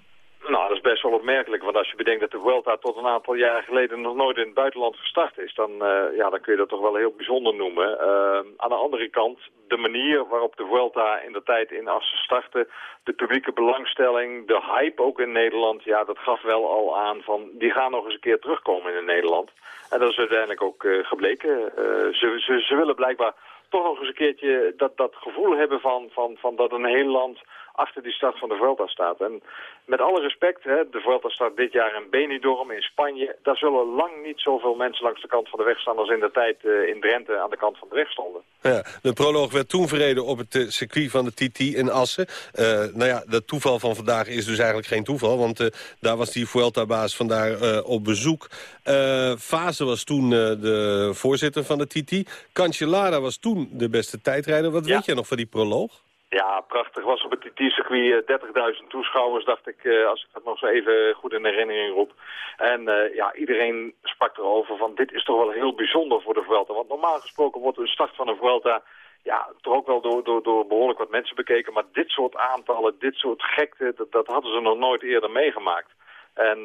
Best wel opmerkelijk. Want als je bedenkt dat de Vuelta tot een aantal jaren geleden nog nooit in het buitenland gestart is... dan, uh, ja, dan kun je dat toch wel heel bijzonder noemen. Uh, aan de andere kant, de manier waarop de Vuelta in de tijd in Assen startte... de publieke belangstelling, de hype ook in Nederland... ja, dat gaf wel al aan van die gaan nog eens een keer terugkomen in Nederland. En dat is uiteindelijk ook uh, gebleken. ze, ze, ze willen blijkbaar toch nog eens een keertje dat, dat gevoel hebben van, van, van dat een heel land achter die start van de Vuelta staat. En met alle respect, hè, de Vuelta start dit jaar in Benidorm in Spanje. Daar zullen lang niet zoveel mensen langs de kant van de weg staan... als in de tijd uh, in Drenthe aan de kant van de weg stonden. Ja, de proloog werd toen verreden op het uh, circuit van de TT in Assen. Uh, nou ja, dat toeval van vandaag is dus eigenlijk geen toeval... want daar was die Vuelta-baas vandaar op bezoek. Fase was toen de voorzitter van de TT. Cancellara was toen de beste tijdrijder. Wat weet je nog van die proloog? Ja, prachtig. Was op het TT-circuit 30.000 toeschouwers, dacht ik, uh, als ik dat nog zo even goed in herinnering roep. En uh, ja, iedereen sprak erover van dit is toch wel heel bijzonder voor de Vuelta. Want normaal gesproken wordt de start van een Vuelta ja, toch ook wel door, door, door behoorlijk wat mensen bekeken. Maar dit soort aantallen, dit soort gekte, dat, dat hadden ze nog nooit eerder meegemaakt. En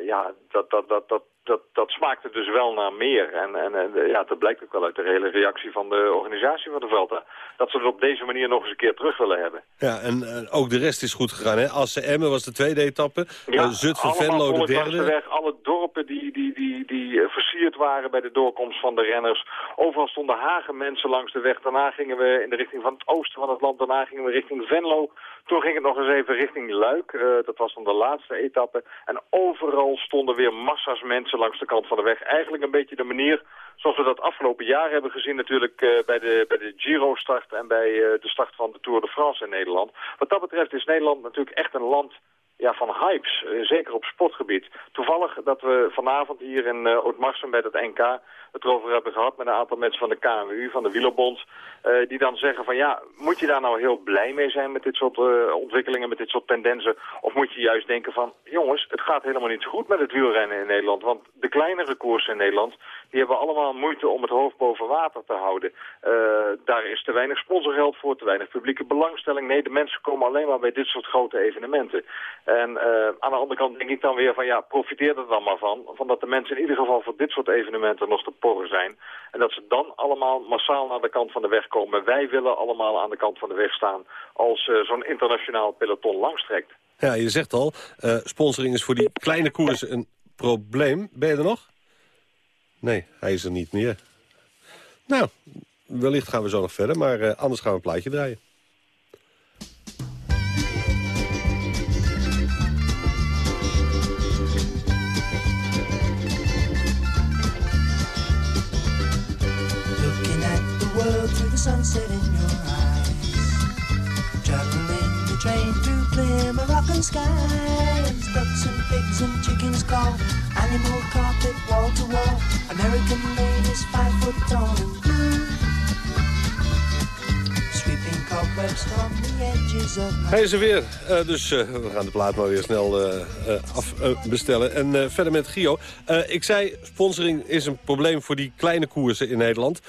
ja, dat, dat, dat, dat, dat, dat smaakte dus wel naar meer. En, en, en ja, dat blijkt ook wel uit de hele reactie van de organisatie van de Velta. Dat ze het op deze manier nog eens een keer terug willen hebben. Ja, en uh, ook de rest is goed gegaan. Hè? Assen Emmen was de tweede etappe. Ja, uh, Zutphen Venlo de derde. De weg, alle dorpen die, die, die, die versierd waren bij de doorkomst van de renners. Overal stonden hagen mensen langs de weg. Daarna gingen we in de richting van het oosten van het land. Daarna gingen we richting Venlo. Toen ging het nog eens even richting Luik. Uh, dat was dan de laatste etappe. En overal stonden weer massa's mensen langs de kant van de weg. Eigenlijk een beetje de manier zoals we dat afgelopen jaar hebben gezien natuurlijk uh, bij de, bij de Giro-start en bij uh, de start van de Tour de France in Nederland. Wat dat betreft is Nederland natuurlijk echt een land ja, van hypes, uh, zeker op sportgebied. Toevallig dat we vanavond hier in uh, bij het NK het erover hebben gehad met een aantal mensen van de KMU, van de Wielerbond, uh, die dan zeggen van ja, moet je daar nou heel blij mee zijn met dit soort ontwikkelingen, met dit soort tendensen, of moet je juist denken van jongens, het gaat helemaal niet zo goed met het wielrennen in Nederland, want de kleinere koersen in Nederland, die hebben allemaal moeite om het hoofd boven water te houden. Daar is te weinig sponsorgeld voor, te weinig publieke belangstelling. Nee, de mensen komen alleen maar bij dit soort grote evenementen. En uh, aan de andere kant denk ik dan weer van ja, profiteer er dan maar van. Van dat de mensen in ieder geval voor dit soort evenementen nog te porren zijn. En dat ze dan allemaal massaal naar de kant van de weg komen. Wij willen allemaal aan de kant van de weg staan als uh, zo'n internationaal peloton langstrekt. Ja, je zegt al, uh, sponsoring is voor die kleine koersen een probleem. Ben je er nog? Nee, hij is er niet meer. Nou, wellicht gaan we zo nog verder, maar anders gaan we een plaatje draaien. Sunset in your eyes. Traveling the train through clear Moroccan skies. Ducks and pigs and chickens call. Animal carpet wall to wall. American ladies five foot tall Hij is er weer. Eh, dus eh, we gaan de plaat maar weer snel eh, afbestellen. en verder met Gio. Ik zei, sponsoring is een probleem voor die kleine koersen in Nederland.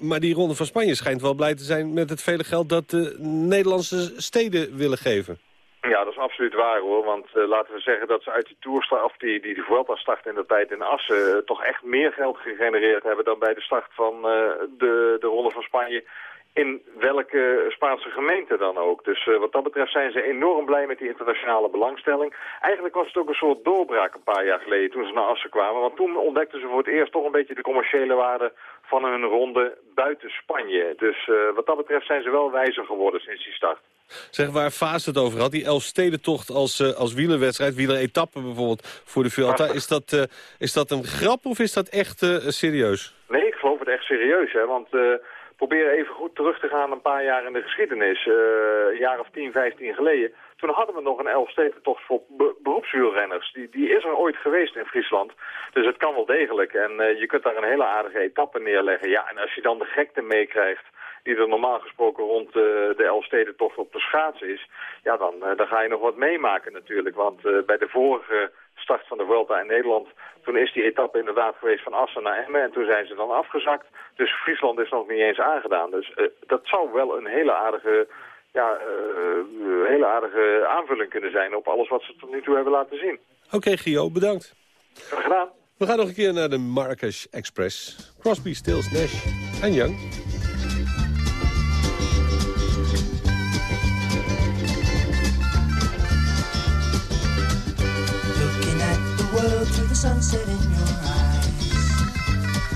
Maar die Ronde van Spanje schijnt wel blij te zijn... met het vele geld dat de Nederlandse steden willen geven. Ja, dat is absoluut waar hoor. Want laten we zeggen dat ze uit die Tour of die, die de Vuelta start in de tijd in Assen... toch echt meer geld gegenereerd hebben dan bij de start van de, de Ronde van Spanje in welke Spaanse gemeente dan ook. Dus eh, wat dat betreft zijn ze enorm blij met die internationale belangstelling. Eigenlijk was het ook een soort doorbraak een paar jaar geleden toen ze naar Assen kwamen. Want toen ontdekten ze voor het eerst toch een beetje de commerciële waarde van hun ronde buiten Spanje. Dus eh, wat dat betreft zijn ze wel wijzer geworden sinds die start. Zeg, waar Vaas het over had, die Elfstedentocht als, eh, als wielerwedstrijd... wieleretappe bijvoorbeeld voor de Vuelta. Is dat, is dat een grap of is dat echt serieus? Nee, ik geloof het echt serieus, hè. Want probeer even goed terug te gaan een paar jaar in de geschiedenis. eh, een jaar of 10, 15 geleden. Toen hadden we nog een Elfstedentocht voor be beroepswielrenners. Die, die is er ooit geweest in Friesland. Dus het kan wel degelijk. En eh, je kunt daar een hele aardige etappe neerleggen. Ja, en als je dan de gekte meekrijgt die er normaal gesproken rond eh, de Elfstedentocht op de schaatsen is... ja, dan, eh, dan ga je nog wat meemaken natuurlijk. Want eh, bij de vorige start van de Vuelta in Nederland... toen is die etappe inderdaad geweest van Assen naar Emmen... en toen zijn ze dan afgezakt. Dus Friesland is nog niet eens aangedaan. Dus dat zou wel een hele aardige... Ja, eh, hele aardige aanvulling kunnen zijn op alles wat ze tot nu toe hebben laten zien. Oké, Gio, bedankt. Graag gedaan. We gaan nog een keer naar de Marrakesh Express. Crosby, Stills, Nash en Young. Sunset in your eyes.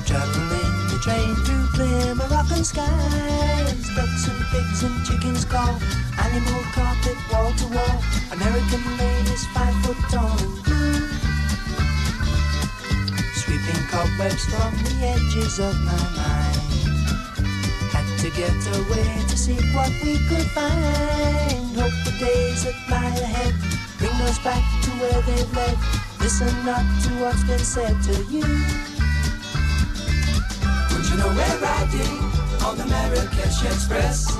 Traveling the train through clear Moroccan skies. Ducks and pigs and chickens call. Animal carpet wall to wall. American ladies five foot tall and blue. Sweeping cobwebs from the edges of my mind. Had to get away to see what we could find. Hope the days that lie ahead bring us back to where they've led. Listen not to what's been said to you. Would you know we're riding on the Marrakesh Express?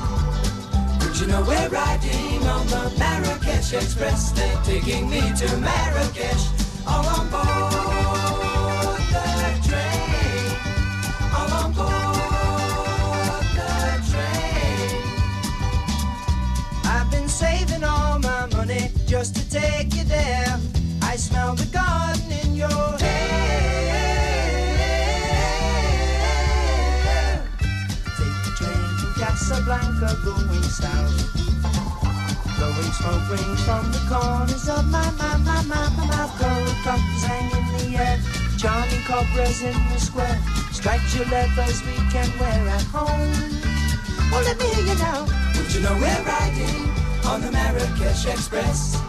Would you know we're riding on the Marrakesh Express? They're taking me to Marrakesh, all on board the train. All on board the train. I've been saving all my money just to take you there. I smell the garden in your hair. Take the train from Casablanca going south. Blowing smoke rings from the corners of my, my, my, my, my mouth. Cups hang in the air. Charming cobras in the square. Stripes your leathers we can wear at home. Oh, let me hear you now. Would you know we're riding on the Marrakesh Express?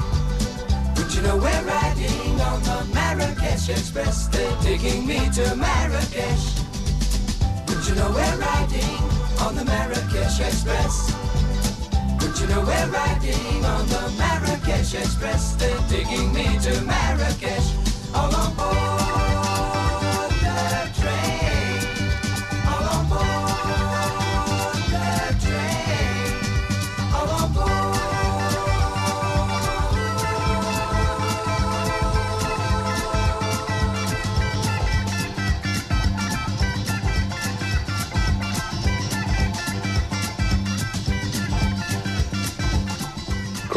Would you know we're riding on the Marrakesh Express? They're taking me to Marrakesh. Would you know we're riding on the Marrakesh Express? Would you know we're riding on the Marrakesh Express? They're taking me to Marrakesh. All on board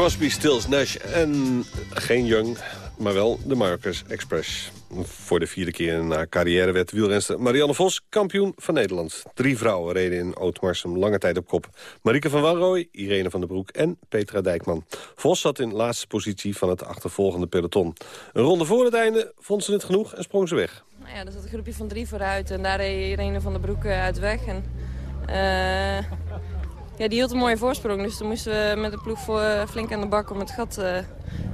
Crosby, Stills, Nash en geen Young, maar wel de Marcus Express. Voor de vierde keer in haar carrière werd wielrenster Marianne Vos kampioen van Nederland. Drie vrouwen reden in Ootmarsum lange tijd op kop. Marieke van Wanrooy, Irene van der Broek en Petra Dijkman. Vos zat in laatste positie van het achtervolgende peloton. Een ronde voor het einde vond ze het genoeg en sprong ze weg. Nou ja, er zat een groepje van drie vooruit en daar reed Irene van der Broek eh, uit weg. En, eh, ja, die hield een mooie voorsprong, dus toen moesten we met de ploeg eh, flink aan de bak om het gat eh,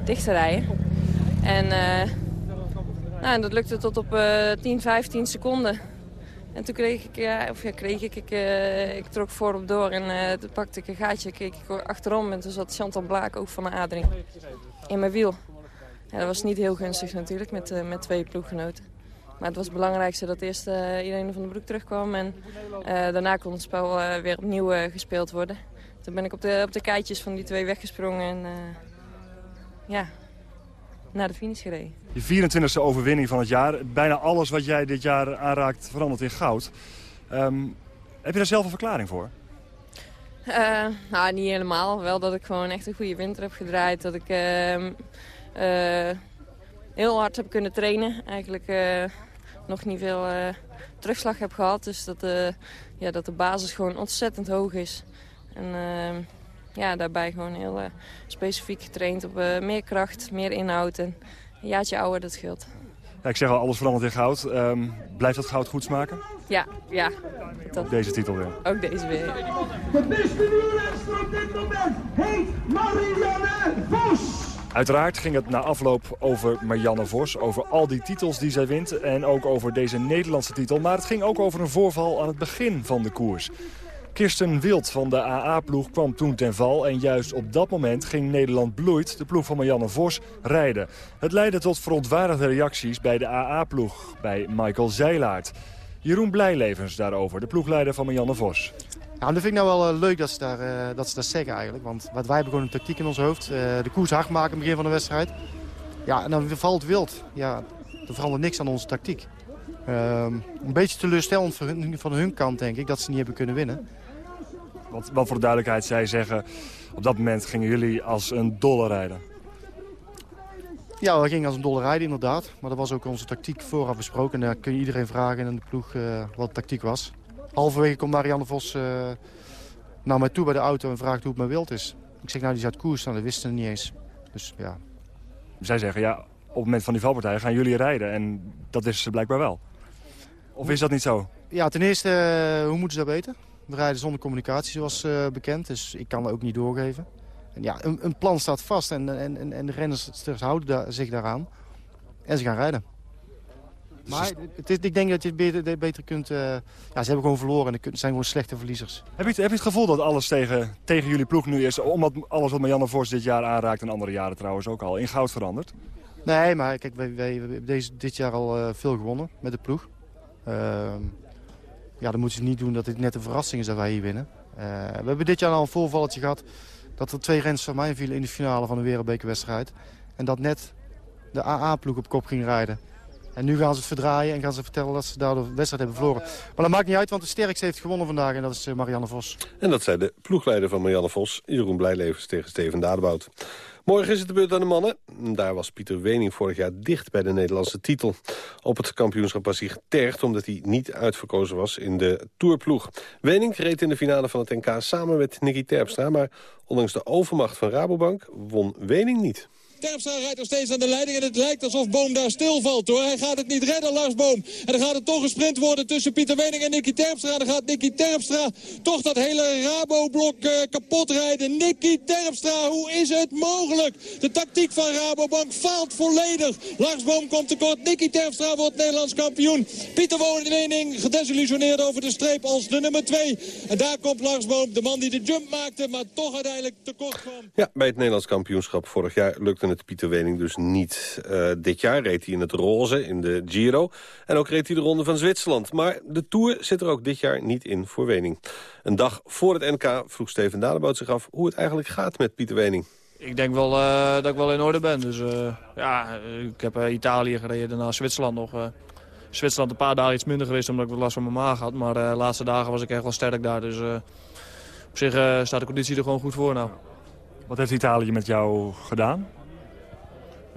dicht te rijden. En eh, nou, dat lukte tot op eh 10, 15 seconden. En toen kreeg ik, ja, of ja, kreeg ik, ik, ik trok voorop door en toen pakte ik een gaatje, keek ik achterom en toen zat Chantal Blaak ook van de adering in mijn wiel. Ja, dat was niet heel gunstig natuurlijk met, met twee ploeggenoten. Maar het was het belangrijkste dat eerst iedereen van de broek terugkwam en daarna kon het spel weer opnieuw gespeeld worden. Toen ben ik op de, op de keitjes van die twee weggesprongen en ja, naar de finish gereden. Je 24e overwinning van het jaar. Bijna alles wat jij dit jaar aanraakt verandert in goud. Um, heb je daar zelf een verklaring voor? Uh, nou, niet helemaal. Wel dat ik gewoon echt een goede winter heb gedraaid. Dat ik uh, uh, heel hard heb kunnen trainen. Eigenlijk eh, nog niet veel terugslag heb gehad. Dus dat, ja, dat de basis gewoon ontzettend hoog is. En ehm, ja, daarbij gewoon heel specifiek getraind op meer kracht, meer inhoud. En een jaartje ouder, dat scheelt. Ja, ik zeg al, alles verandert in goud. Um, blijft dat goud goed smaken? Ja, ja. Ook deze titel weer? Ook deze weer. De beste wielrenster op dit moment heet Marianne Vos. Uiteraard ging het na afloop over Marianne Vos, over al die titels die zij wint... en ook over deze Nederlandse titel. Maar het ging ook over een voorval aan het begin van de koers. Kirsten Wild van de AA-ploeg kwam toen ten val... en juist op dat moment ging Nederland Bloeit, de ploeg van Marianne Vos, rijden. Het leidde tot verontwaardigde reacties bij de AA-ploeg, bij Michael Zeilaert. Jeroen Blijlevens daarover, de ploegleider van Marianne Vos. Ja, dat vind ik nou wel uh, leuk dat ze, daar, uh, dat ze dat zeggen eigenlijk. Want wat wij hebben gewoon een tactiek in ons hoofd. Uh, de koers hard maken in het begin van de wedstrijd. Ja, en dan valt wild. Ja, er verandert niks aan onze tactiek. Ehm, een beetje teleurstellend van hun, van hun kant, denk ik, dat ze niet hebben kunnen winnen. Want wat voor de duidelijkheid, zij zeggen... op dat moment gingen jullie als een dolle rijden. Ja, we gingen als een dolle rijden inderdaad. Maar dat was ook onze tactiek vooraf besproken. En daar kun je iedereen vragen in de ploeg uh, wat de tactiek was. Halverwege komt Marianne Vos uh, naar mij toe bij de auto en vraagt hoe het mijn wild is. Ik zeg, nou die zat koers, nou, dat wisten ze niet eens. Dus ja. Zij zeggen, ja, op het moment van die valpartij gaan jullie rijden. En dat wisten ze blijkbaar wel. Of is dat niet zo? Ja, ten eerste, uh, hoe moeten ze dat weten? We rijden zonder communicatie, zoals uh, bekend. Dus ik kan dat ook niet doorgeven. En ja, een, een, plan staat vast en, en, en de renners houden zich daaraan. En ze gaan rijden. Maar het is, ik denk dat je het beter, beter kunt... Uh, ja, ze hebben gewoon verloren en zijn gewoon slechte verliezers. Heb je, het, heb je het gevoel dat alles tegen, tegen jullie ploeg nu is... omdat alles wat Marianne Vos dit jaar aanraakt en andere jaren trouwens ook al... in goud verandert? Nee, maar kijk, wij, wij, wij hebben deze, dit jaar al uh, veel gewonnen met de ploeg. Uh, ja, dan moeten ze niet doen dat dit net een verrassing is dat wij hier winnen. Uh, we hebben dit jaar al een voorvalletje gehad dat er twee renners van mij vielen in de finale van de wereldbekerwedstrijd. En dat net de AA-ploeg op kop ging rijden. En nu gaan ze het verdraaien en gaan ze vertellen dat ze daar de wedstrijd hebben verloren. Maar dat maakt niet uit, want de sterkste heeft gewonnen vandaag en dat is Marianne Vos. En dat zei de ploegleider van Marianne Vos, Jeroen Blijlevens tegen Steven Dadebout. Morgen is het de beurt aan de mannen. Daar was Pieter Wening vorig jaar dicht bij de Nederlandse titel. Op het kampioenschap was hij getergd omdat hij niet uitverkozen was in de Tourploeg. Wening reed in de finale van het NK samen met Nicky Terpstra... maar ondanks de overmacht van Rabobank won Wening niet. Terpstra rijdt nog steeds aan de leiding en het lijkt alsof Boom daar stilvalt hoor. Hij gaat het niet redden, Lars Boom. En dan gaat het toch gesprint worden tussen Pieter Wening en Nicky Terpstra. En dan gaat Nicky Terpstra toch dat hele Raboblok uh, kapot rijden. Nicky Terpstra, hoe is het mogelijk? De tactiek van Rabobank faalt volledig. Lars Boom komt tekort. Nicky Terpstra wordt Nederlands kampioen. Pieter Wening gedesillusioneerd over de streep als de nummer 2. En daar komt Lars Boom, de man die de jump maakte, maar toch uiteindelijk tekort kwam. Ja, bij het Nederlands kampioenschap vorig jaar lukte het Pieter Wening dus niet. Uh, dit jaar reed hij in het roze in de Giro. En ook reed hij de Ronde van Zwitserland. Maar de Tour zit er ook dit jaar niet in voor Wening. Een dag voor het NK vroeg Steven Dadebout zich af hoe het eigenlijk gaat met Pieter Wening. Ik denk wel uh, dat ik wel in orde ben. Dus uh, ja, ik heb Italië gereden, daarna Zwitserland nog. Zwitserland een paar dagen iets minder geweest omdat ik wat last van mijn maag had. Maar de laatste dagen was ik echt wel sterk daar. Dus op zich staat de conditie er gewoon goed voor nou. Wat heeft Italië met jou gedaan?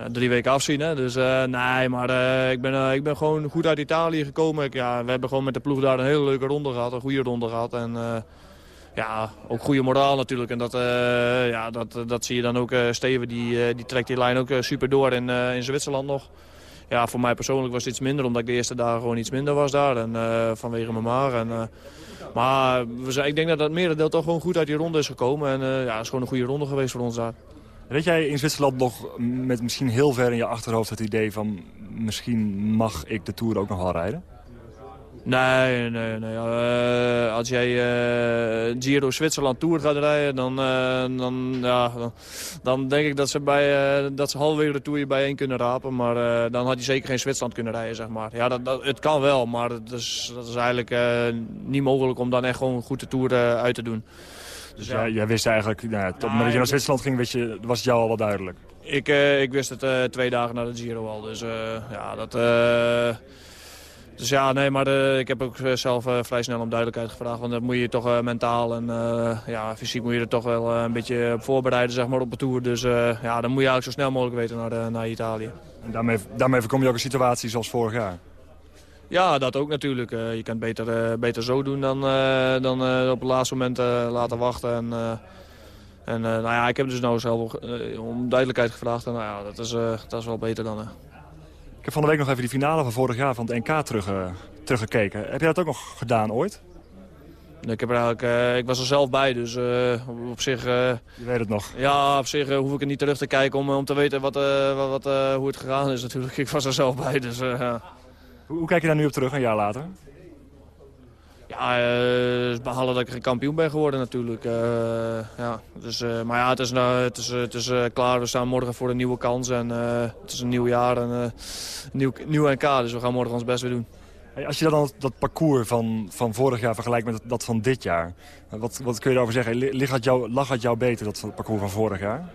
Drie weken afzien. Hè? Dus uh, nee, maar uh, ik, ben, uh, ik ben gewoon goed uit Italië gekomen. Ik, ja, we hebben gewoon met de ploeg daar een hele leuke ronde gehad. Een goede ronde gehad. En ja, ook goede moraal natuurlijk. En dat, ja, dat, dat zie je dan ook. Steven die, die trekt die lijn ook super door in, in Zwitserland nog. Ja, voor mij persoonlijk was het iets minder. Omdat ik de eerste dagen gewoon iets minder was daar. En, vanwege mijn maag. En, maar we zijn, ik denk dat dat merendeel toch gewoon goed uit die ronde is gekomen. En ja, het is gewoon een goede ronde geweest voor ons daar. Weet jij in Zwitserland nog met misschien heel ver in je achterhoofd het idee van... misschien mag ik de Tour ook nog wel rijden? Nee, nee, nee. Eh, als jij eh, Giro Zwitserland Tour gaat rijden, dan, eh, dan, ja, dan, denk ik dat ze, bij, dat ze halverwege de Tour je bijeen kunnen rapen. Maar dan had je zeker geen Zwitserland kunnen rijden, zeg maar. Ja, dat, dat, het kan wel, maar dat is, dat is eigenlijk niet mogelijk om dan echt gewoon goed de Tour uit te doen. Dus jij, jij wist eigenlijk, nou, ja, tot het moment dat je naar Zwitserland ging, wist je, was het jou al wel duidelijk. Ik, eh, ik wist het eh, twee dagen na de Giro al, dus eh, ja, dat... dus ja, nee, maar eh, ik heb ook zelf vrij snel om duidelijkheid gevraagd. Want dan moet je toch mentaal en ja, fysiek moet je er toch wel een beetje op voorbereiden zeg maar, op de Tour. Dus ja, dan moet je eigenlijk zo snel mogelijk weten naar, de, naar Italië. En daarmee, daarmee voorkom je ook een situatie zoals vorig jaar. Ja, dat ook natuurlijk. Eh, je kan het beter, eh, beter zo doen dan, eh, dan op het laatste moment laten wachten. En, en nou ja, ik heb dus nou zelf om duidelijkheid gevraagd. En nou ja, dat is, dat is wel beter dan... Ik heb van de week nog even die finale van vorig jaar van het NK terug, teruggekeken. Heb jij dat ook nog gedaan ooit? Nee, Ik, heb er eigenlijk, ik was er zelf bij, dus op zich... Je weet het nog. Ja, op zich hoef ik het niet terug te kijken om, om te weten wat, wat, hoe het gegaan is natuurlijk. Ik was er zelf bij, dus ja. Hoe, kijk je daar nu op terug, een jaar later? Ja, eh, behalve dat ik geen kampioen ben geworden natuurlijk. eh, ja. dus, eh, maar ja, het is, nou, het is, het is klaar. We staan morgen voor een nieuwe kans. En het is een nieuw jaar en nieuw, nieuw NK. Dus we gaan morgen ons best weer doen. Als je dan dat, parcours van, van vorig jaar vergelijkt met dat van dit jaar... wat, wat kun je daarover zeggen? Li- Ligt het jou, lag het jou beter, dat parcours van vorig jaar?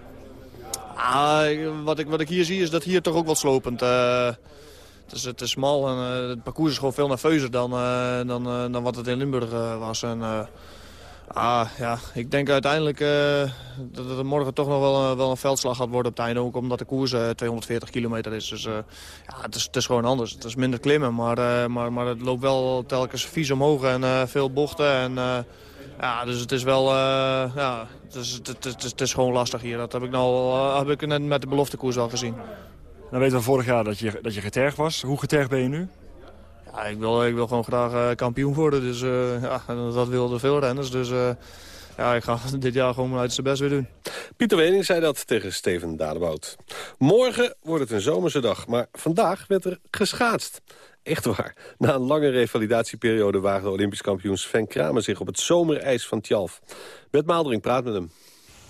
Ah, wat, ik, wat ik hier zie is dat hier toch ook wat slopend. Het, is, het is smal en eh, het parcours is gewoon veel nerveuzer dan, eh, dan, eh, dan wat het in Limburg was. En, ah, ja, ik denk uiteindelijk dat het morgen toch nog wel, een- wel een veldslag gaat worden op het einde. Ook omdat de koers eh, 240 kilometer is. Dus ja, het, is, het is gewoon anders. Het is minder klimmen, maar, maar, maar het loopt wel telkens vies omhoog en veel bochten. En, ja, dus het is wel, ja, het is, het, het, het, is- gewoon lastig hier. Dat heb ik, nou, heb ik net met de beloftekoers al gezien. Dan weten we vorig jaar dat je, dat je getergd was. Hoe getergd ben je nu? Ja, ik, wil, ik wil gewoon graag eh, kampioen worden, dus eh, ja, dat wilden veel renners. Dus eh, ja, ik ga dit jaar gewoon mijn uiterste best weer doen. Pieter Wening zei dat tegen Steven Dadebout. Morgen wordt het een zomerse dag, maar vandaag werd er geschaatst. Echt waar. Na een lange revalidatieperiode waagde Olympisch kampioen Sven Kramer zich op het zomerijs van Tjalf. Bert Maaldering praat met hem.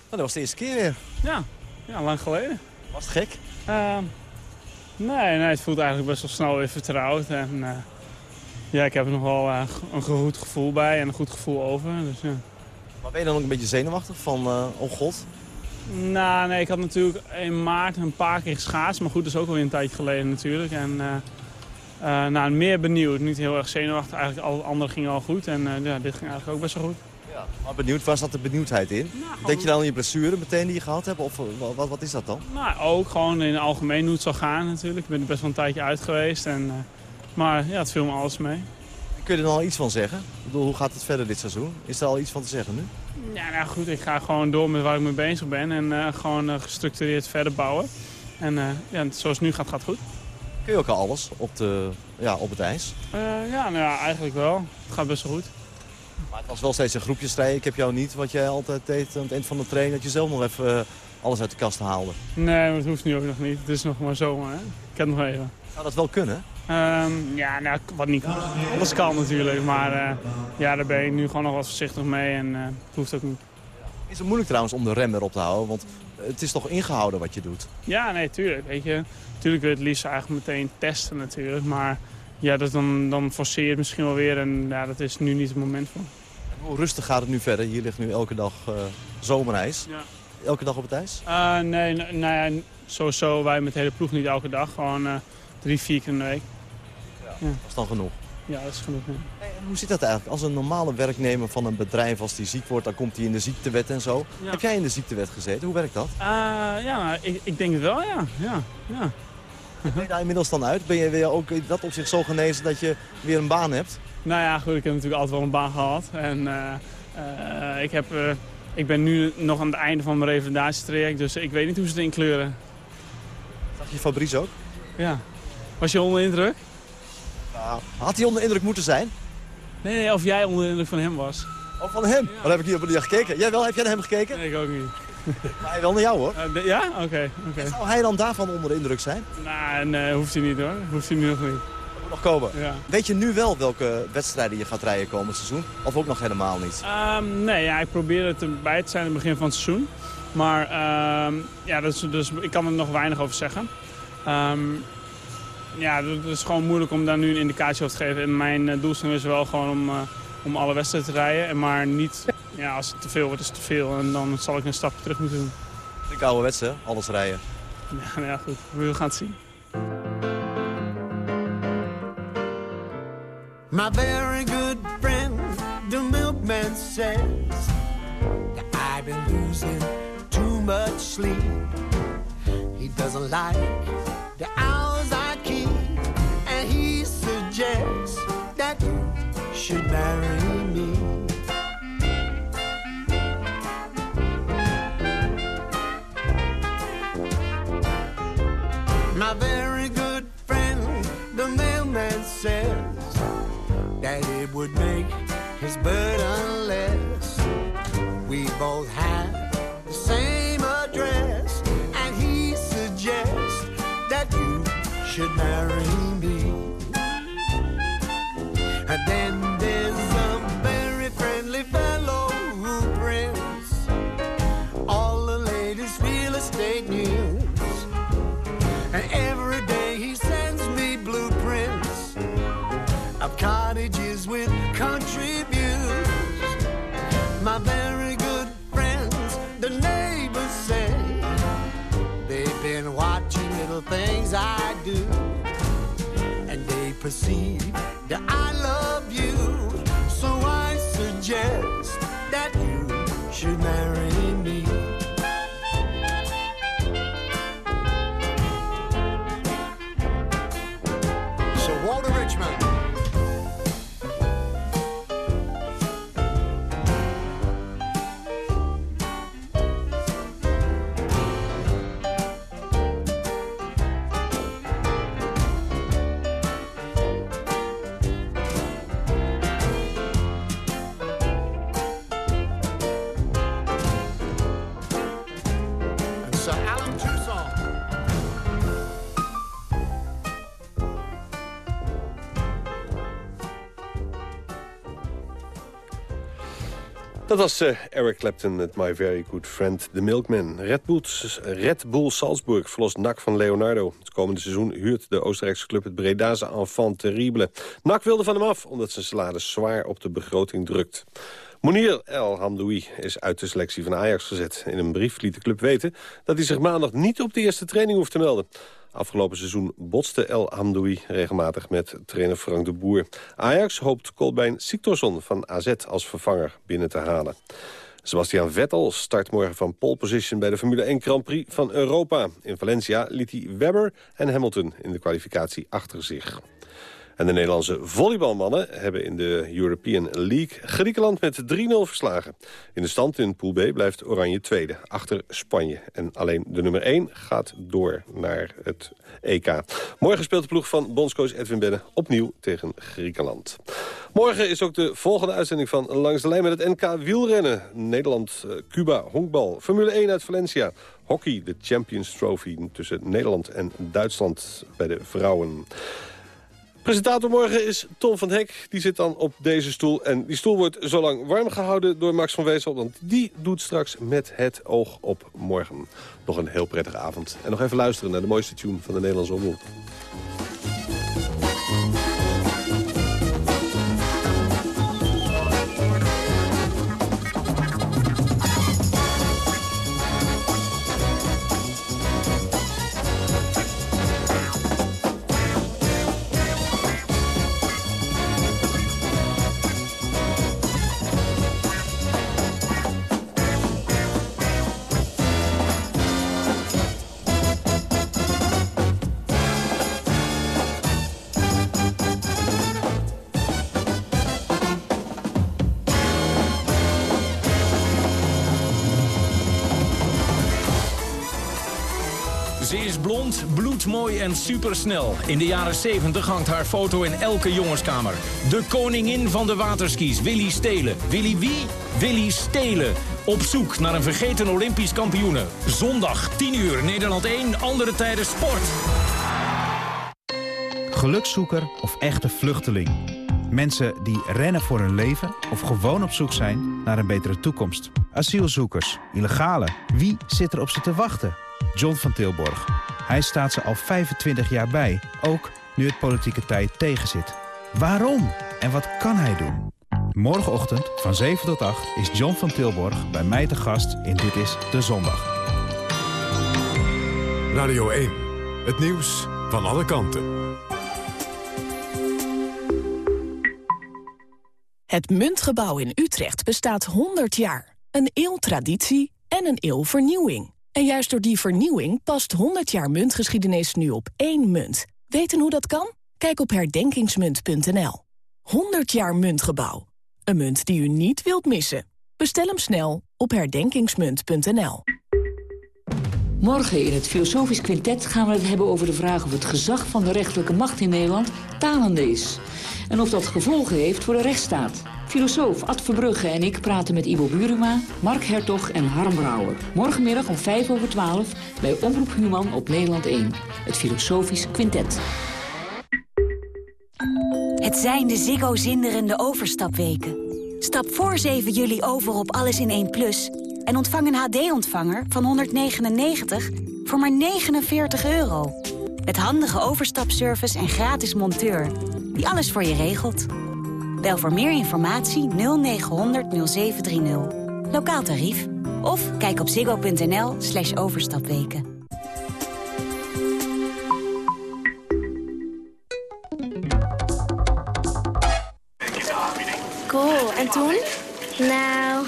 dat was de eerste keer weer. Ja, ja lang geleden. Was het gek? Ehm, nee, nee, het voelt eigenlijk best wel snel weer vertrouwd. En, eh, ja, ik heb er nog wel eh, een goed gevoel bij en een goed gevoel over. Dus, ja. Maar ben je dan ook een beetje zenuwachtig van, eh, oh god? Nou, nee, ik had natuurlijk in maart een paar keer geschaatst. Maar goed, dat is ook alweer een tijdje geleden natuurlijk. En nou, meer benieuwd. Niet heel erg zenuwachtig. Eigenlijk alle andere gingen al goed. En ja, dit ging eigenlijk ook best wel goed. Ja. Maar benieuwd, waar zat de benieuwdheid in? Denk je dan aan je blessure meteen die je gehad hebt? Of eh, wa- wat, wat is dat dan? Nou, ook gewoon in het algemeen hoe het zal gaan natuurlijk. Ik ben er best wel een tijdje uit geweest. En, eh, maar ja, het viel me alles mee. Kun je er al iets van zeggen? Ik bedoel, hoe gaat het verder dit seizoen? Is er al iets van te zeggen nu? Ja, nou goed, ik ga gewoon door met waar ik mee bezig ben. En eh, gewoon gestructureerd verder bouwen. En ja, zoals het nu gaat, gaat het goed. Kun je ook al alles op, de, ja, op het ijs? Ja, nou ja, eigenlijk wel. Het gaat best wel goed. Maar het was wel steeds een groepjesstrijd. Ik heb jou niet, wat jij altijd deed aan het eind van de training, dat je zelf nog even eh, alles uit de kast haalde. Nee, dat hoeft nu ook nog niet. Het is nog maar zomaar, hè. Ik heb nog even. Zou dat wel kunnen? Ehm, ja, nou, wat niet kan. Alles kan natuurlijk, maar eh, ja, daar ben ik nu gewoon nog wat voorzichtig mee en eh, het hoeft ook niet. Is het moeilijk trouwens om de rem erop te houden? Want het is toch ingehouden wat je doet? Ja, nee, tuurlijk. Weet je, tuurlijk wil je het liefst eigenlijk meteen testen natuurlijk, maar ja, dat dan, dan forceer je het misschien wel weer en ja, dat is nu niet het moment voor. Hoe rustig gaat het nu verder? Hier ligt nu elke dag eh, zomerijs. Ja. Elke dag op het ijs? Eh, nee, nou ja, sowieso wij met de hele ploeg niet elke dag, gewoon eh, drie, vier keer in de week. Ja, Dat is dan genoeg. ja dat is genoeg. En hoe zit dat eigenlijk? Als een normale werknemer van een bedrijf, als die ziek wordt, dan komt hij in de ziektewet en zo. Heb jij in de ziektewet gezeten? Hoe werkt dat? Ja, nou, ik, ik denk het wel, ja. ja, ja. Ben je daar inmiddels dan uit? Ben je weer ook in dat opzicht zo genezen dat je weer een baan hebt? Nou ja, goed, ik heb natuurlijk altijd wel een baan gehad. En eh, eh, ik, heb, eh, ik ben nu nog aan het einde van mijn revalidatietraject, dus ik weet niet hoe ze het inkleuren. Zag je Fabrice ook? Ja. Was je onder de indruk? Nou, had hij onder de indruk moeten zijn? Nee, nee, of jij onder de indruk van hem was. Oh, van hem? Wat heb ik hier op die gekeken? Jij wel? Heb jij naar hem gekeken? Nee, ik ook niet. Maar hij wel naar jou hoor. Ja? Oké. oké. Zou hij dan daarvan onder de indruk zijn? Nou, nee, hoeft hij niet hoor. Hoeft hij nu nog niet. Moet nog komen. Ja. Weet je nu wel welke wedstrijden je gaat rijden komend seizoen? Of ook nog helemaal niet? Ehm, nee, ja, ik probeer het erbij te zijn in het begin van het seizoen. Maar ehm, ja, dat is, dus ik kan er nog weinig over zeggen. Ehm, ja, het is gewoon moeilijk om daar nu een indicatie over te geven. En mijn eh, doelstelling is wel gewoon om, eh, om alle wedstrijden te rijden. En maar niet, ja, als het te veel wordt, is het te veel. En dan zal ik een stap terug moeten doen. Ik ouderwets hè, alles rijden. Ja, nou ja, goed. We gaan het zien. My very good friend, the milkman says that I've been losing too much sleep. He doesn't like the hours I keep, and he suggests that you should marry me. My very good friend, the mailman says it would make his burden less. We both have the same address, and he suggests that you should marry little things I do. And they perceive that I love you. So I suggest that you should marry Dat was eh, Eric Clapton met My Very Good Friend The Milkman. Red Bull, Red Bull Salzburg verlost NAC van Leonardo. Het komende seizoen huurt de Oostenrijkse club het Bredase enfant terrible. NAC wilde van hem af, omdat zijn salaris zwaar op de begroting drukt. Monir El Hamdoui is uit de selectie van Ajax gezet. In een brief liet de club weten dat hij zich maandag niet op de eerste training hoeft te melden. Afgelopen seizoen botste El Hamdoui regelmatig met trainer Frank de Boer. Ajax hoopt Kolbein Siktorsson van AZ als vervanger binnen te halen. Sebastian Vettel start morgen van pole position bij de Formule 1 Grand Prix van Europa. In Valencia liet hij Webber en Hamilton in de kwalificatie achter zich. En de Nederlandse volleybalmannen hebben in de European League Griekenland met 3-0 verslagen. In de stand in Pool B blijft Oranje tweede, achter Spanje. En alleen de nummer 1 gaat door naar het EK. Morgen speelt de ploeg van bondscoach Edwin Benne opnieuw tegen Griekenland. Morgen is ook de volgende uitzending van Langs de Lijn met het NK wielrennen. Nederland, eh, Cuba, honkbal, Formule 1 uit Valencia. Hockey, de Champions Trophy tussen Nederland en Duitsland bij de vrouwen. Presentator morgen is Tom van Hek. Die zit dan op deze stoel. En die stoel wordt zo lang warm gehouden door Max van Wezel. Want die doet straks met het oog op morgen. Nog een heel prettige avond. En nog even luisteren naar de mooiste tune van de Nederlandse omroep. Supersnel. In de jaren 70 hangt haar foto in elke jongenskamer. De koningin van de waterskis, Willy Stelen. Willy wie? Willy Stelen. Op zoek naar een vergeten Olympisch kampioene. Zondag, 10 uur, Nederland 1, andere tijden sport. Gelukzoeker of echte vluchteling. Mensen die rennen voor hun leven of gewoon op zoek zijn naar een betere toekomst. Asielzoekers, illegale. Wie zit er op ze te wachten? John van Tilborg. Hij staat ze al 25 jaar bij, ook nu het politieke tijd tegenzit. Waarom? En wat kan hij doen? Morgenochtend van 7 tot 8 is John van Tilborg bij mij te gast in Dit is de Zondag. Radio 1, het nieuws van alle kanten. Het Muntgebouw in Utrecht bestaat 100 jaar. Een eeuw traditie en een eeuw vernieuwing. En juist door die vernieuwing past 100 jaar muntgeschiedenis nu op één munt. Weten hoe dat kan? Kijk op herdenkingsmunt.nl. 100 jaar Muntgebouw. Een munt die u niet wilt missen. Bestel hem snel op herdenkingsmunt.nl. Morgen in het Filosofisch Quintet gaan we het hebben over de vraag... of het gezag van de rechterlijke macht in Nederland talende is. En of dat gevolgen heeft voor de rechtsstaat. Filosoof Ad Verbrugge en ik praten met Ivo Buruma, Mark Hertog en Harm Brouwer. Morgenmiddag om 5 over 12 bij Omroep Human op Nederland 1. Het Filosofisch Quintet. Het zijn de Ziggo zinderende overstapweken. Stap voor 7 juli over op Alles in 1 Plus... en ontvang een HD-ontvanger van 199 voor maar 49 euro. Met handige overstapservice en gratis monteur... die alles voor je regelt. Bel voor meer informatie 0900 0730. Lokaal tarief. Of kijk op ziggo.nl slash overstapweken. Cool, en toen? Nou,